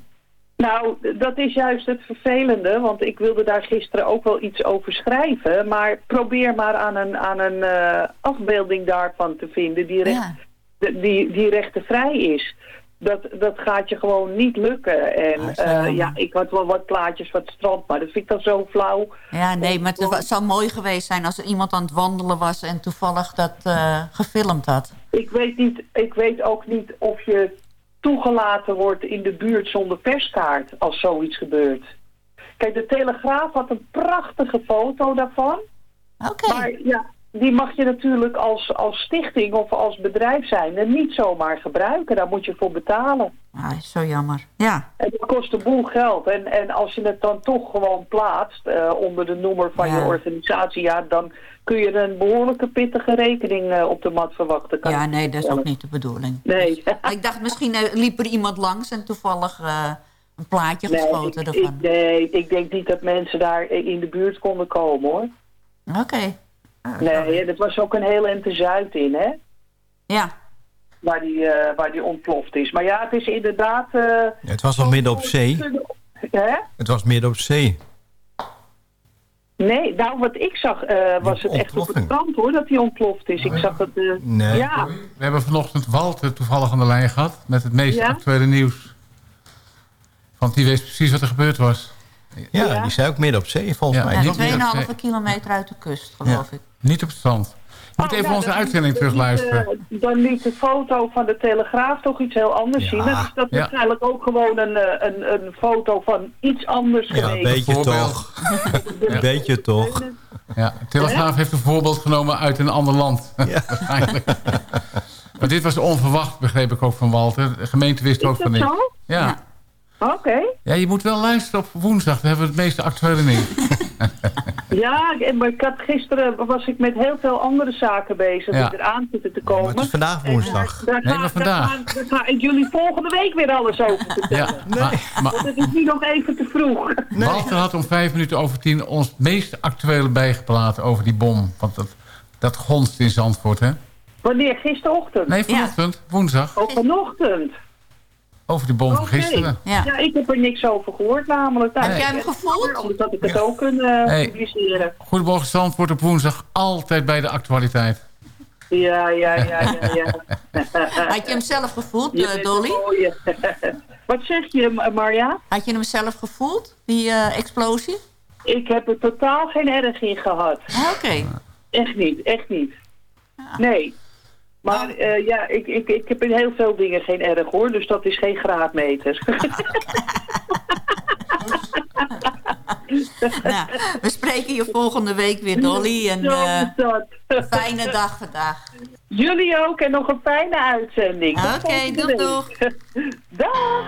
Nou, dat is juist het vervelende, want ik wilde daar gisteren ook wel iets over schrijven. Maar probeer maar aan een, aan een uh, afbeelding daarvan te vinden die, recht, ja. die, die rechtenvrij is. Dat, dat gaat je gewoon niet lukken. En ah, uh, ja, ik had wel wat plaatjes het strand, maar dat vind ik dan zo flauw. Ja, nee, maar het zou mooi geweest zijn als er iemand aan het wandelen was en toevallig dat uh, gefilmd had. Ik weet, niet, ik weet ook niet of je toegelaten wordt in de buurt zonder perskaart als zoiets gebeurt. Kijk, de Telegraaf had een prachtige foto daarvan. Oké. Okay. Maar ja, die mag je natuurlijk als, als stichting of als bedrijf zijn en niet zomaar gebruiken. Daar moet je voor betalen. Ah, is zo jammer. Ja. En dat kost een boel geld. En, en als je het dan toch gewoon plaatst uh, onder de noemer van ja. je organisatie, ja, dan kun je een behoorlijke pittige rekening uh, op de mat verwachten. Kan ja, nee, dat is ook niet de bedoeling. Nee. Dus, *laughs* ik dacht, misschien uh, liep er iemand langs en toevallig een plaatje nee, geschoten ik, ervan. Ik, nee, ik denk niet dat mensen daar in de buurt konden komen, hoor. Oké. Okay. Ah, nee, dat was ook een heel ente Zuid in, hè? Ja. Waar die, uh, waar die ontploft is. Maar ja, het is inderdaad... Uh, ja, het was al midden op zee. Hè? Het was midden op zee. Nee, nou wat ik zag uh, was het echt op het strand hoor, dat hij ontploft is. Ik zag het... nee. Ja. We hebben vanochtend Walter toevallig aan de lijn gehad met het meest ja? actuele nieuws. Want die wist precies wat er gebeurd was. Ja, ja, die zei ook midden op zee volgens ja, mij. Ja, 2,5 kilometer uit de kust, geloof ik. Niet op het strand. Je moet Oh, even nou, onze uitzending terugluisteren. eh, Dan liet de foto van de Telegraaf toch iets heel anders zien. Dat is dat Ja. waarschijnlijk ook gewoon een, eh, een, een foto van iets anders Ja, een geweest. beetje toch. Een beetje toch. Ja, de Telegraaf heeft een voorbeeld genomen uit een ander land. *laughs* Waarschijnlijk. maar dit was onverwacht, begreep ik ook van Walter. De gemeente wist ook Is van dat niks. zo? Ja. Oké. ja, je moet wel luisteren op woensdag. Dan hebben we het meeste actuele nieuws. *laughs* Ja, maar ik had, gisteren was ik met heel veel andere zaken bezig Ja. die eraan zitten te komen. het is vandaag woensdag. Daar Nee, ga, maar vandaag. Daar ga, daar ga ik jullie volgende week weer alles over vertellen. Ja, maar, maar Want het is nu nog even te vroeg. Walter had om vijf minuten over tien ons meest actuele bijgepraat over die bom. Want dat, dat gonst in Zandvoort, hè? Wanneer? Gisterochtend? Nee, vanochtend, woensdag. Oh, vanochtend? Over die bom van gisteren. Ja. ik heb er niks over gehoord namelijk. Heb ik jij hem gevoeld? Anders had ik het ook kunnen uh, Hey. publiceren. Goedemorgen Zandvoort op woensdag. Altijd bij de actualiteit. Ja, ja, ja, ja, *laughs* ja. Had je hem zelf gevoeld, eh, bent Dolly? *laughs* Wat zeg je, Ma- Marja? Had je hem zelf gevoeld, die eh, explosie? Ik heb er totaal geen erg in gehad. Ah, Oké. Echt niet, echt niet. Nee. Maar eh, ja, ik, ik, ik heb in heel veel dingen geen erg hoor, dus dat is geen graadmeter. *laughs* *laughs* nou, we spreken je volgende week weer, Dolly. En eh, fijne dag vandaag. Jullie ook en nog een fijne uitzending. Oké, volgende doeg. *laughs* Dag.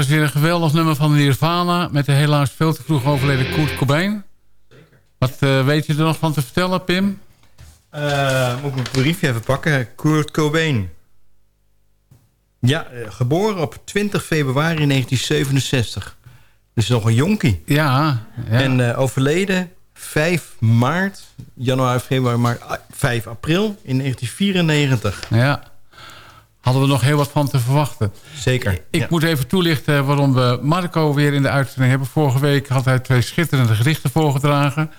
Was weer een geweldig nummer van Nirvana... met de helaas veel te vroeg overleden Kurt Cobain. Wat eh, weet je er nog van te vertellen, Pim? Eh, moet ik mijn briefje even pakken. Kurt Cobain. Ja, eh, geboren op 20 februari 1967. Dus nog een jonkie. Ja. En overleden 5 maart, januari, februari, maart, ah, 5 april in 1994. Ja. Hadden we nog heel wat van te verwachten. Zeker. Ik ja. moet even toelichten waarom we Marco weer in de uitzending hebben. Vorige week had hij twee schitterende gedichten voorgedragen.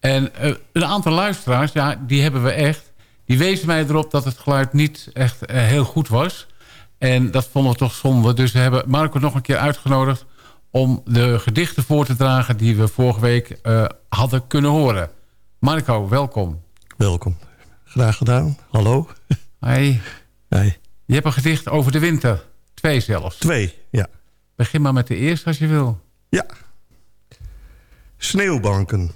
En eh, een aantal luisteraars, ja, die hebben we echt. Die wezen mij erop dat het geluid niet echt eh, heel goed was. En dat vonden we toch zonde. Dus we hebben Marco nog een keer uitgenodigd... om de gedichten voor te dragen die we vorige week eh, hadden kunnen horen. Marco, welkom. Welkom. Graag gedaan. Hallo. Hey. Hey. Je hebt een gedicht over de winter. Twee zelfs. Twee, ja. Begin maar met de eerste als je wil. Ja. Sneeuwbanken.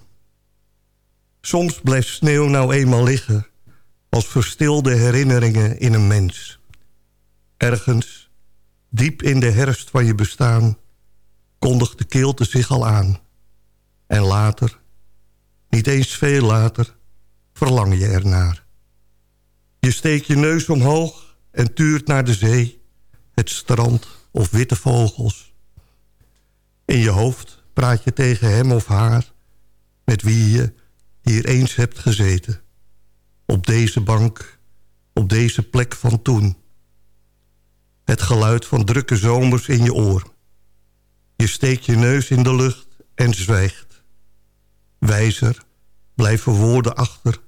Soms blijft sneeuw nou eenmaal liggen... als verstilde herinneringen in een mens. Ergens, diep in de herfst van je bestaan... kondigt de kilte zich al aan. En later, niet eens veel later, verlang je ernaar. Je steekt je neus omhoog en tuurt naar de zee... het strand of witte vogels. In je hoofd praat je tegen hem of haar... met wie je hier eens hebt gezeten. Op deze bank, op deze plek van toen. Het geluid van drukke zomers in je oor. Je steekt je neus in de lucht en zwijgt. Wijzer blijven woorden achter...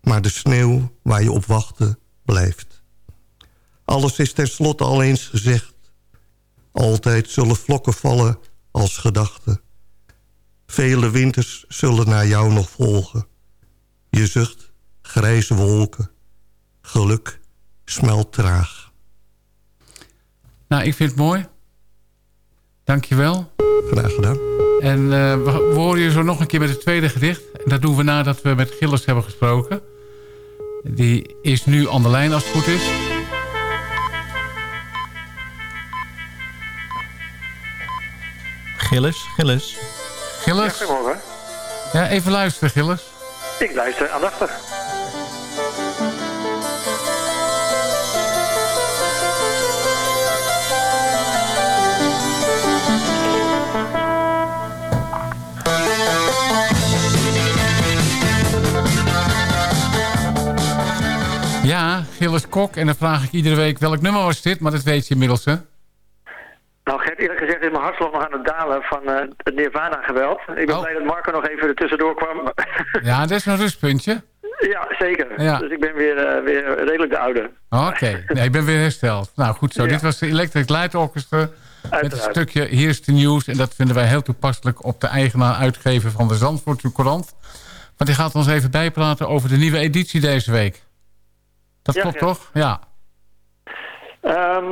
maar de sneeuw waar je op wachtte blijft. Alles is tenslotte al eens gezegd. Altijd zullen vlokken vallen als gedachten. Vele winters zullen naar jou nog volgen. Je zucht grijze wolken. Geluk smelt traag. Nou, ik vind het mooi. Dankjewel. Graag gedaan. En uh, we, we horen je zo nog een keer met het tweede gedicht. En dat doen we nadat we met Gilles hebben gesproken. Die is nu aan de lijn als het goed is. Gilles, Gilles. Gilles? Ja, goedemorgen. Ja, even luisteren, Gilles. Ik luister aandachtig. Ja, Gilles Kok. En dan vraag ik iedere week welk nummer was dit, maar dat weet je inmiddels, hè? Nou, Gert, eerlijk gezegd is mijn hartslag nog aan het dalen van uh, het Nirvana-geweld. Ik ben Oh. blij dat Marco nog even er tussendoor kwam. Ja, dat is een rustpuntje. *laughs* ja, zeker. Ja. Dus ik ben weer, eh, weer redelijk de oude. Oké, nee, ik ben weer hersteld. Nou, goed zo. Ja. Dit was de Electric Light Orchestra. Met een stukje Hier is de nieuws. En dat vinden wij heel toepasselijk op de eigenaar uitgever van de Zandvoortse Courant. Want die gaat ons even bijpraten over de nieuwe editie deze week. Dat Ja, klopt toch? Ja. Ehm,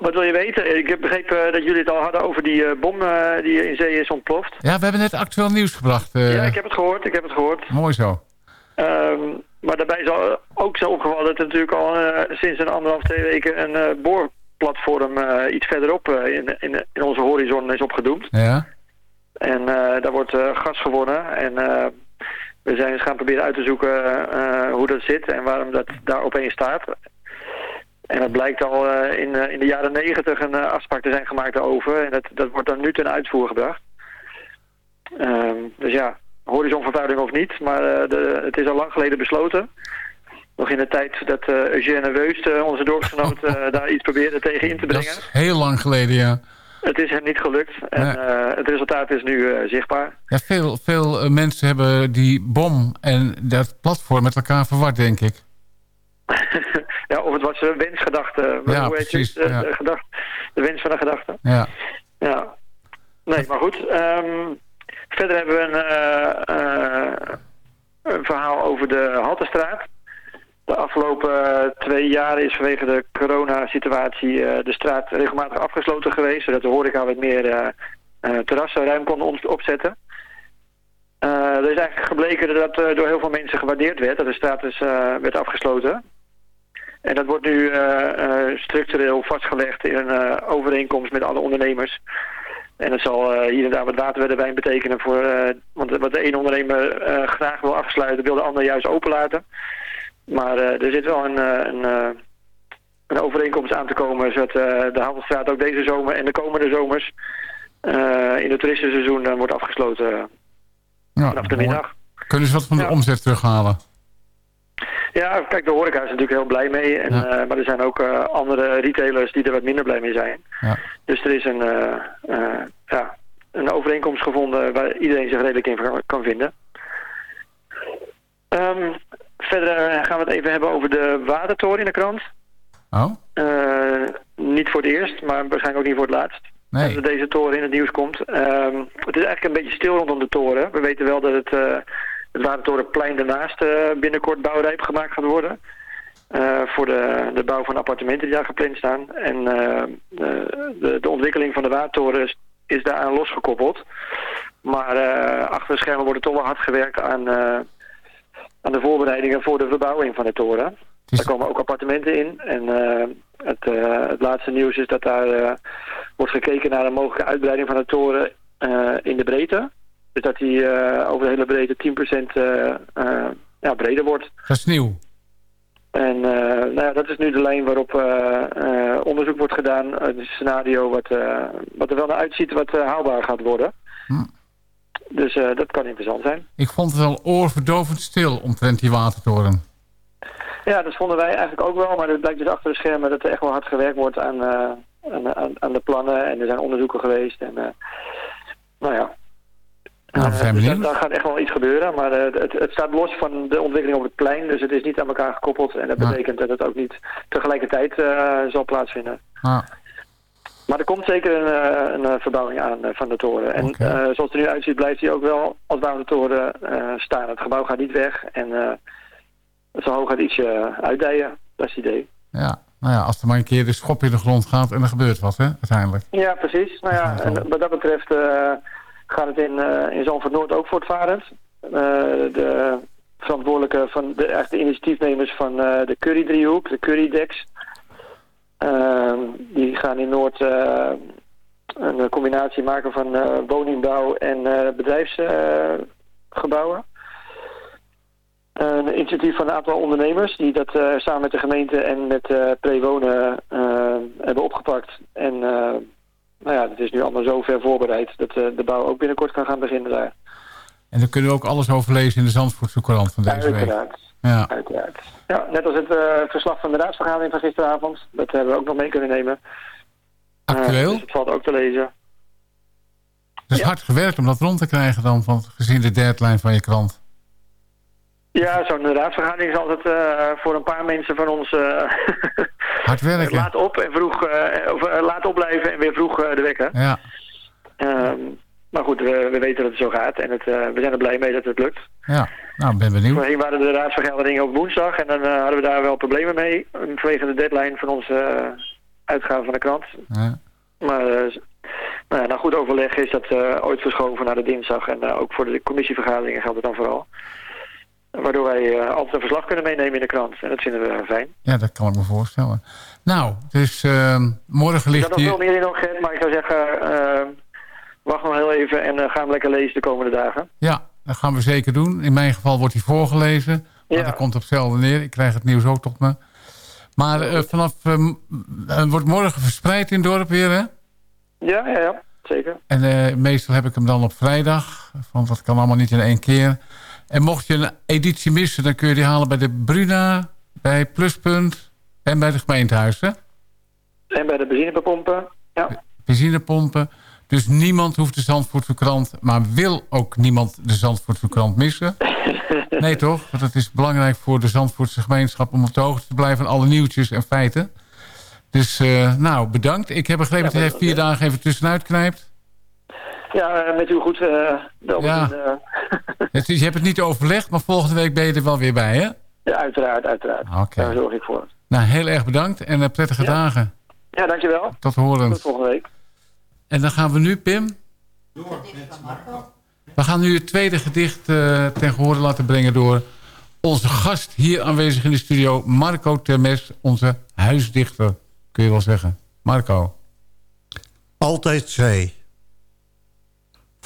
wat wil je weten? Ik heb begrepen eh, dat jullie het al hadden over die eh, bom eh, die in zee is ontploft. Ja, we hebben net actueel nieuws gebracht. Ja, ik heb het gehoord. Ik heb het gehoord. Mooi zo. Ehm, maar daarbij is al, ook zo opgevallen dat er natuurlijk al sinds een anderhalf, twee weken een boorplatform iets verderop in, in, in onze horizon is opgedoemd. Ja. En daar wordt gas gewonnen. En we zijn eens gaan proberen uit te zoeken hoe dat zit en waarom dat daar opeens staat. En het blijkt al eh, in, eh, in de jaren negentig een eh, afspraak te zijn gemaakt daarover. En dat, dat wordt dan nu ten uitvoer gebracht. Ehm, dus ja, horizonvervuiling of niet. Maar de, het is al lang geleden besloten. Nog in de tijd dat eh Eugène Weust, onze dorpsgenoot, *laughs* daar iets probeerde tegen in te Dat brengen. is heel lang geleden, ja. Het is hem niet gelukt. En het resultaat is nu zichtbaar. ja veel veel mensen hebben die bom en dat platform met elkaar verward, denk ik. *laughs* ja, of het was een wensgedachte. Ja, Hoe heet precies, het? De, ja. de, gedachte, de wens van een gedachte. Ja. Ja. Nee, maar goed. ehm, verder hebben we een, eh, eh, een verhaal over de Haltestraat. De afgelopen eh, twee jaar is vanwege de coronasituatie de straat regelmatig afgesloten geweest. Zodat de horeca wat meer terrassen ruim kon opzetten. Er is eigenlijk gebleken dat dat door heel veel mensen gewaardeerd werd. Dat de straat dus werd afgesloten. En dat wordt nu eh, eh, structureel vastgelegd in een eh, overeenkomst met alle ondernemers. En dat zal hier en daar wat waterwijn betekenen voor... eh, want wat de ene ondernemer graag wil afsluiten, wil de ander juist openlaten. Maar er zit wel een, een, een overeenkomst aan te komen... zodat de Havelstraat ook deze zomer en de komende zomers... in het toeristenseizoen wordt afgesloten Ja, vanaf de middag. Kunnen ze wat van de omzet terughalen? Ja, kijk, de horeca is natuurlijk heel blij mee. En, eh, maar er zijn ook eh, andere retailers die er wat minder blij mee zijn. Ja. Dus er is een, eh, ja, een overeenkomst gevonden waar iedereen zich redelijk in kan- vinden. Ehm, verder gaan we het even hebben over de watertoren in de krant. Oh? Niet voor het eerst, maar waarschijnlijk ook niet voor het laatst. Nee. Dat deze toren in het nieuws komt. Ehm, het is eigenlijk een beetje stil rondom de toren. We weten wel dat het, het Watertorenplein daarnaast eh, binnenkort bouwrijp gemaakt gaat worden. Eh, voor de, de bouw van appartementen die daar gepland staan. En eh, de, de ontwikkeling van de Watertoren is, is daaraan losgekoppeld. Maar achter de schermen wordt er toch wel hard gewerkt aan, aan de voorbereidingen voor de verbouwing van de toren. Daar komen ook appartementen in. En het, het laatste nieuws is dat daar wordt gekeken naar een mogelijke uitbreiding van de toren in de breedte. Dus dat die eh, over de hele breedte 10% eh, eh, ja, breder wordt. Dat is nieuw. En nou ja, dat is nu de lijn waarop onderzoek wordt gedaan. Het is een scenario wat, wat er wel naar uitziet wat haalbaar gaat worden. Dus eh, dat kan interessant zijn. Ik vond het al oorverdovend stil omtrent die watertoren. Ja, dat vonden wij eigenlijk ook wel. Maar het blijkt dus achter de schermen dat er echt wel hard gewerkt wordt aan, aan, aan, aan de plannen. En er zijn onderzoeken geweest. En, nou ja. Nou, zijn Dus benieuwd. daar gaat echt wel iets gebeuren. Maar eh, het, het staat los van de ontwikkeling op het plein. Dus het is niet aan elkaar gekoppeld. En dat Ja. betekent dat het ook niet tegelijkertijd eh, zal plaatsvinden. Maar er komt zeker een, eh, een eh, verbouwing aan eh, van de toren. En eh, zoals het er nu uitziet blijft hij ook wel als bouwende toren eh, staan. Het gebouw gaat niet weg. En eh, het zal hooguit ietsje eh, uitdijen. Dat is het idee. ja. Nou ja, als er maar een keer de schop in de grond gaat en er gebeurt wat, hè, uiteindelijk. Ja, precies. Nou ja, en wat dat betreft eh, gaat het in, eh in Noord ook voortvarend. Eh, de verantwoordelijke van de, echt initiatiefnemers van eh, de Curry-driehoek, de Curry-dex, ehm, die gaan in Noord een combinatie maken van woningbouw en bedrijfsgebouwen. een initiatief van een aantal ondernemers die dat samen met de gemeente en met Prewonen hebben opgepakt. En nou ja, het is nu allemaal zo ver voorbereid dat eh, de bouw ook binnenkort kan gaan beginnen daar. En daar kunnen we ook alles over lezen in de Zandvoortse Courant van deze week. Uiteraard. Ja. Uiteraard. Ja, net als het eh, verslag van de raadsvergadering van gisteravond. Dat hebben we ook nog mee kunnen nemen. Actueel? dus het valt ook te lezen. Het is hard gewerkt om dat rond te krijgen dan, van, gezien de deadline van je krant. Ja, zo'n raadsvergadering is altijd eh, voor een paar mensen van ons eh, *laughs* Hard werken. laat op en vroeg, eh, of laat opblijven en weer vroeg de wekker. Ja. Ehm, maar goed, we, we weten dat het zo gaat en het, we zijn er blij mee dat het lukt. Ja, nou, ben benieuwd. Voorheen waren de raadsvergaderingen op woensdag en dan hadden we daar wel problemen mee vanwege de deadline van onze uitgave van de krant. Ja. Maar nou na goed overleg is dat ooit verschoven naar de dinsdag en ook voor de commissievergaderingen geldt het dan vooral. Waardoor wij eh, altijd een verslag kunnen meenemen in de krant en dat vinden we fijn. Ja, dat kan ik me voorstellen. Nou, dus eh, morgen Ik had ligt nog veel meer in nog, maar ik zou zeggen, eh, wacht nog heel even en eh, ga hem lekker lezen de komende dagen. Ja, dat gaan we zeker doen. In mijn geval wordt hij voorgelezen. Maar Ja. dat komt op hetzelfde neer. Ik krijg het nieuws ook tot me. Maar eh, vanaf... eh, m- eh, wordt morgen verspreid in het dorp weer, hè? Ja, ja, ja, zeker. En meestal heb ik hem dan op vrijdag. Want dat kan allemaal niet in één keer. En mocht je een editie missen... dan kun je die halen bij de Bruna, bij Pluspunt... en bij het gemeentehuis, hè? En bij de benzinepompen, ja. benzinepompen. Dus niemand hoeft de Zandvoortse krant... maar wil ook niemand de Zandvoortse krant missen. *laughs* Nee, toch? Want het is belangrijk voor de Zandvoortse gemeenschap... om op de hoogte te blijven van alle nieuwtjes en feiten. Dus, eh, nou, bedankt. Ik heb begrepen dat jij vier dagen even tussenuit knijpt. Ja, eh, met uw goed eh Ja. *laughs* Het is, *laughs* je hebt het niet overlegd, maar volgende week ben je er wel weer bij, hè? ja, uiteraard, uiteraard. Daar zorg ik voor. Nou, heel erg bedankt en eh, prettige dagen. Ja, dankjewel. Tot horen. Tot volgende week. En dan gaan we nu, Pim... We gaan nu het tweede gedicht eh ten gehore laten brengen door onze gast hier aanwezig in de studio... Marco Termes, onze huisdichter, kun je wel zeggen. Marco. Altijd zij.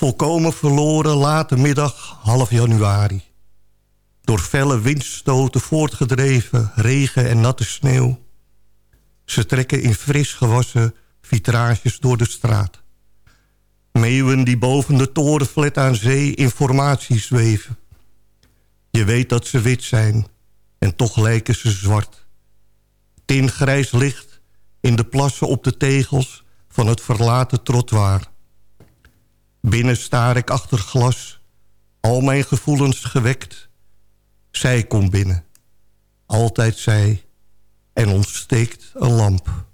Volkomen verloren late middag, half januari. Door felle windstoten voortgedreven, regen en natte sneeuw. Ze trekken in fris gewassen vitrages door de straat. Meeuwen die boven de torenflat aan zee informatie zweven. Je weet dat ze wit zijn en toch lijken ze zwart. Tingrijs licht in de plassen op de tegels van het verlaten trottoir. Binnen staar ik achter glas, al mijn gevoelens gewekt. Zij komt binnen, altijd zij, en ontsteekt een lamp.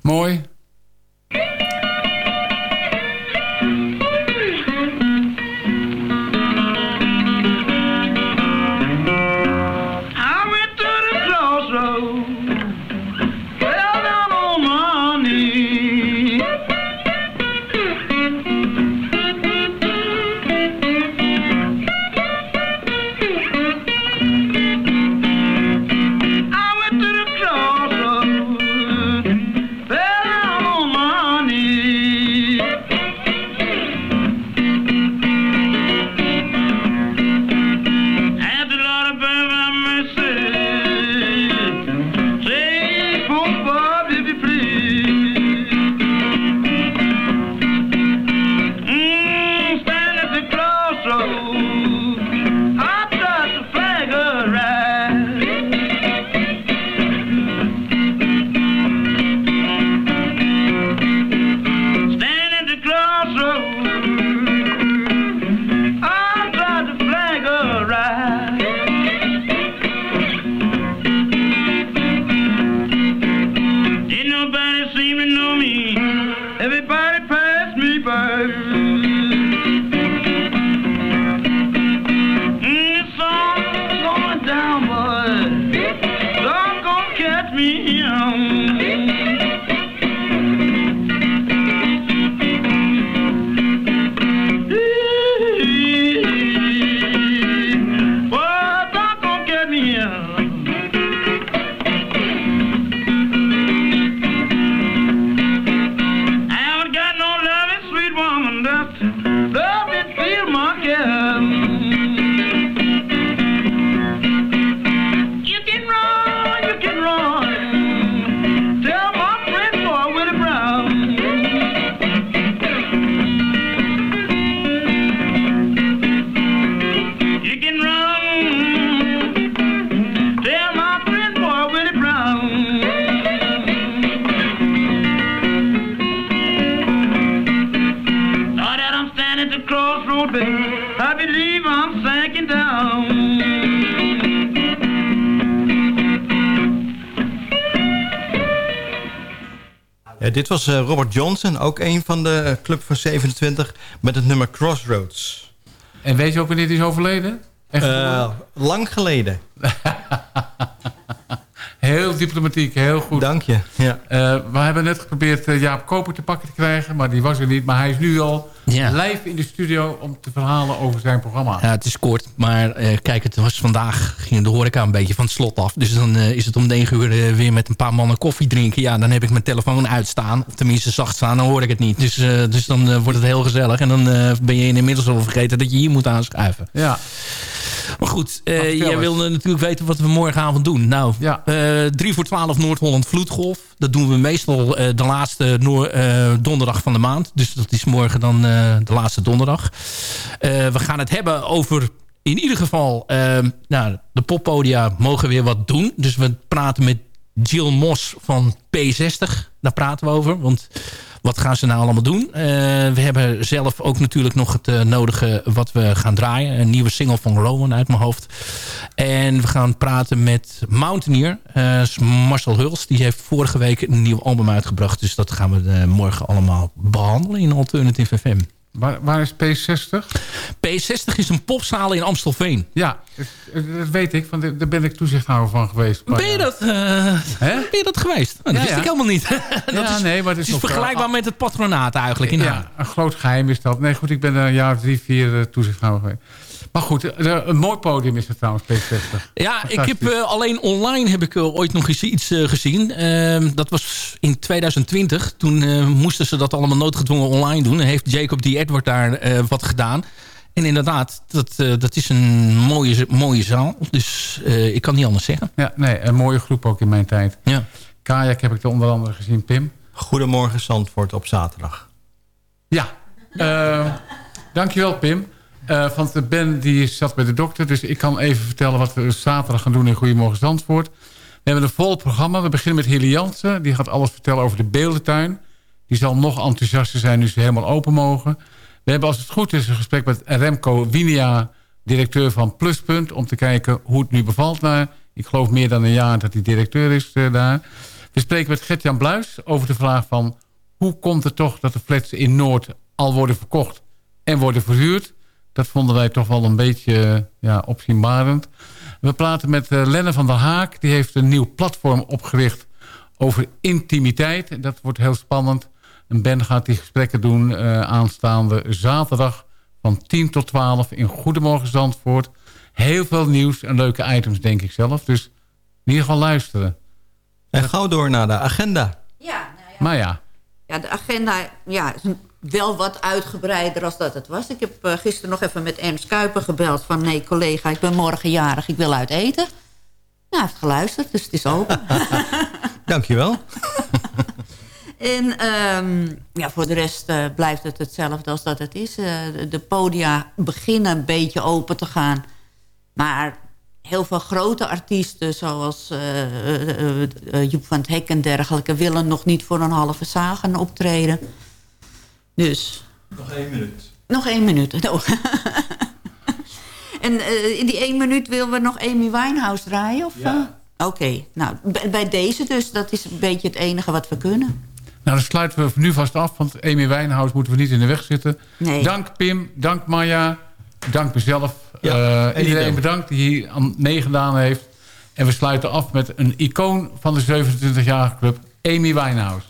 Mooi. Dit was eh, Robert Johnson, ook een van de Club van 27... met het nummer Crossroads. En weet je ook wanneer hij is overleden? Echt Eh, lang geleden. *laughs* Heel diplomatiek, heel goed. Dank je. Ja. Eh, we hebben net geprobeerd eh, Jaap Koper te pakken te krijgen, maar die was er niet. Maar hij is nu al Ja. live in de studio om te verhalen over zijn programma. Ja, het is kort, maar eh, kijk, het was vandaag ging de horeca een beetje van het slot af. Dus dan eh, is het om 9 uur weer met een paar mannen koffie drinken. Ja, dan heb ik mijn telefoon uitstaan, of tenminste zacht staan, dan hoor ik het niet. Dus, eh, dus dan wordt het heel gezellig en dan eh, ben je inmiddels al vergeten dat je hier moet aanschuiven. Ja. Maar goed, eh, vertel jij wilde natuurlijk weten wat we morgenavond doen. Nou, eh 3 voor 12 Noord-Holland Vloedgolf. Dat doen we meestal eh, de laatste noor- eh, donderdag van de maand. Dus dat is morgen dan eh, de laatste donderdag. Eh, we gaan het hebben over in ieder geval... eh, nou, de poppodia mogen weer wat doen. Dus we praten met Jill Mos van P60. Daar praten we over. Want wat gaan ze nou allemaal doen? Eh, we hebben zelf ook natuurlijk nog het eh, nodige wat we gaan draaien. Een nieuwe single van Rowan uit mijn hoofd. En we gaan praten met Mountaineer. eh, Marcel Huls. Die heeft vorige week een nieuw album uitgebracht. Dus dat gaan we morgen allemaal behandelen in Alternative FM. Waar, waar is P60? P60 is een popzaal in Amstelveen. Ja, dat, weet ik. Want daar ben ik toezichthouder van geweest. Ben je dat, eh, ben je dat geweest? Nou, dat Ja, wist ja. ik helemaal niet. *laughs* dat Ja, is, nee, maar het is het is nog, vergelijkbaar met het patronaat eigenlijk in. Ja, een groot geheim is dat. Nee, goed, ik ben er een jaar drie, vier eh, toezichthouder geweest. Maar goed, eh, een mooi podium is het trouwens, P60. Ja, ik heb eh, alleen online heb ik eh, ooit nog eens iets gezien. Ehm, dat was in 2020. Toen eh, moesten ze dat allemaal noodgedwongen online doen. En heeft Jacob D. Edward daar eh, wat gedaan. En inderdaad, dat, eh, dat is een mooie, mooie zaal. Dus eh, ik kan niet anders zeggen. Ja, nee, een mooie groep ook in mijn tijd. Ja. Kajak heb ik er onder andere gezien, Pim. Goedemorgen Zandvoort op zaterdag. Ja, uh, dankjewel Pim. Uh, want Ben die zat bij de dokter, dus ik kan even vertellen wat we zaterdag gaan doen in Goedemorgen Zandvoort. We hebben een vol programma. We beginnen met Heli Jansen. Die gaat alles vertellen over de beeldentuin. Die zal nog enthousiaster zijn nu ze helemaal open mogen. We hebben als het goed is een gesprek met Remco Winia, directeur van Pluspunt... om te kijken hoe het nu bevalt na, ik geloof meer dan een jaar dat hij directeur is uh, daar. We spreken met Gert-Jan Bluis over de vraag van... hoe komt het toch dat de flats in Noord al worden verkocht en worden verhuurd? Dat vonden wij toch wel een beetje ja, opzienbarend. We praten met uh, Lenne van der Haak. Die heeft een nieuw platform opgericht over intimiteit. Dat wordt heel spannend. En Ben gaat die gesprekken doen uh, aanstaande zaterdag van 10 tot 12 in Goedemorgen Zandvoort. Heel veel nieuws en leuke items, denk ik zelf. Dus in ieder geval luisteren. En gauw door naar de agenda. Ja, nou ja. Maar ja. Ja, de agenda ja, is wel wat uitgebreider als dat het was. Ik heb uh, gisteren nog even met Ernst Kuiper gebeld van... nee, collega, ik ben morgen jarig, ik wil uit eten. Nou, hij heeft geluisterd, dus het is open. *laughs* Dankjewel. *laughs* En um, ja, voor de rest uh, blijft het hetzelfde als dat het is. Uh, de podia beginnen een beetje open te gaan. Maar heel veel grote artiesten zoals Joep van het Hek en dergelijke... willen nog niet voor een halve zagen optreden. Dus... Nog één minuut. Nog één minuut. *laughs* Oh. en in die één minuut willen we nog Amy Winehouse draaien? Of, ja. Oké, okay. nou, bij deze dus. Dat is een beetje het enige wat we kunnen. Nou, dan sluiten we nu vast af, want Amy Wijnhout moeten we niet in de weg zitten. Nee. Dank Pim, dank Maya, dank mezelf. Ja, uh, iedereen bedankt die hier aan meegedaan heeft. En we sluiten af met een icoon van de 27-jarige club, Amy Winehouse.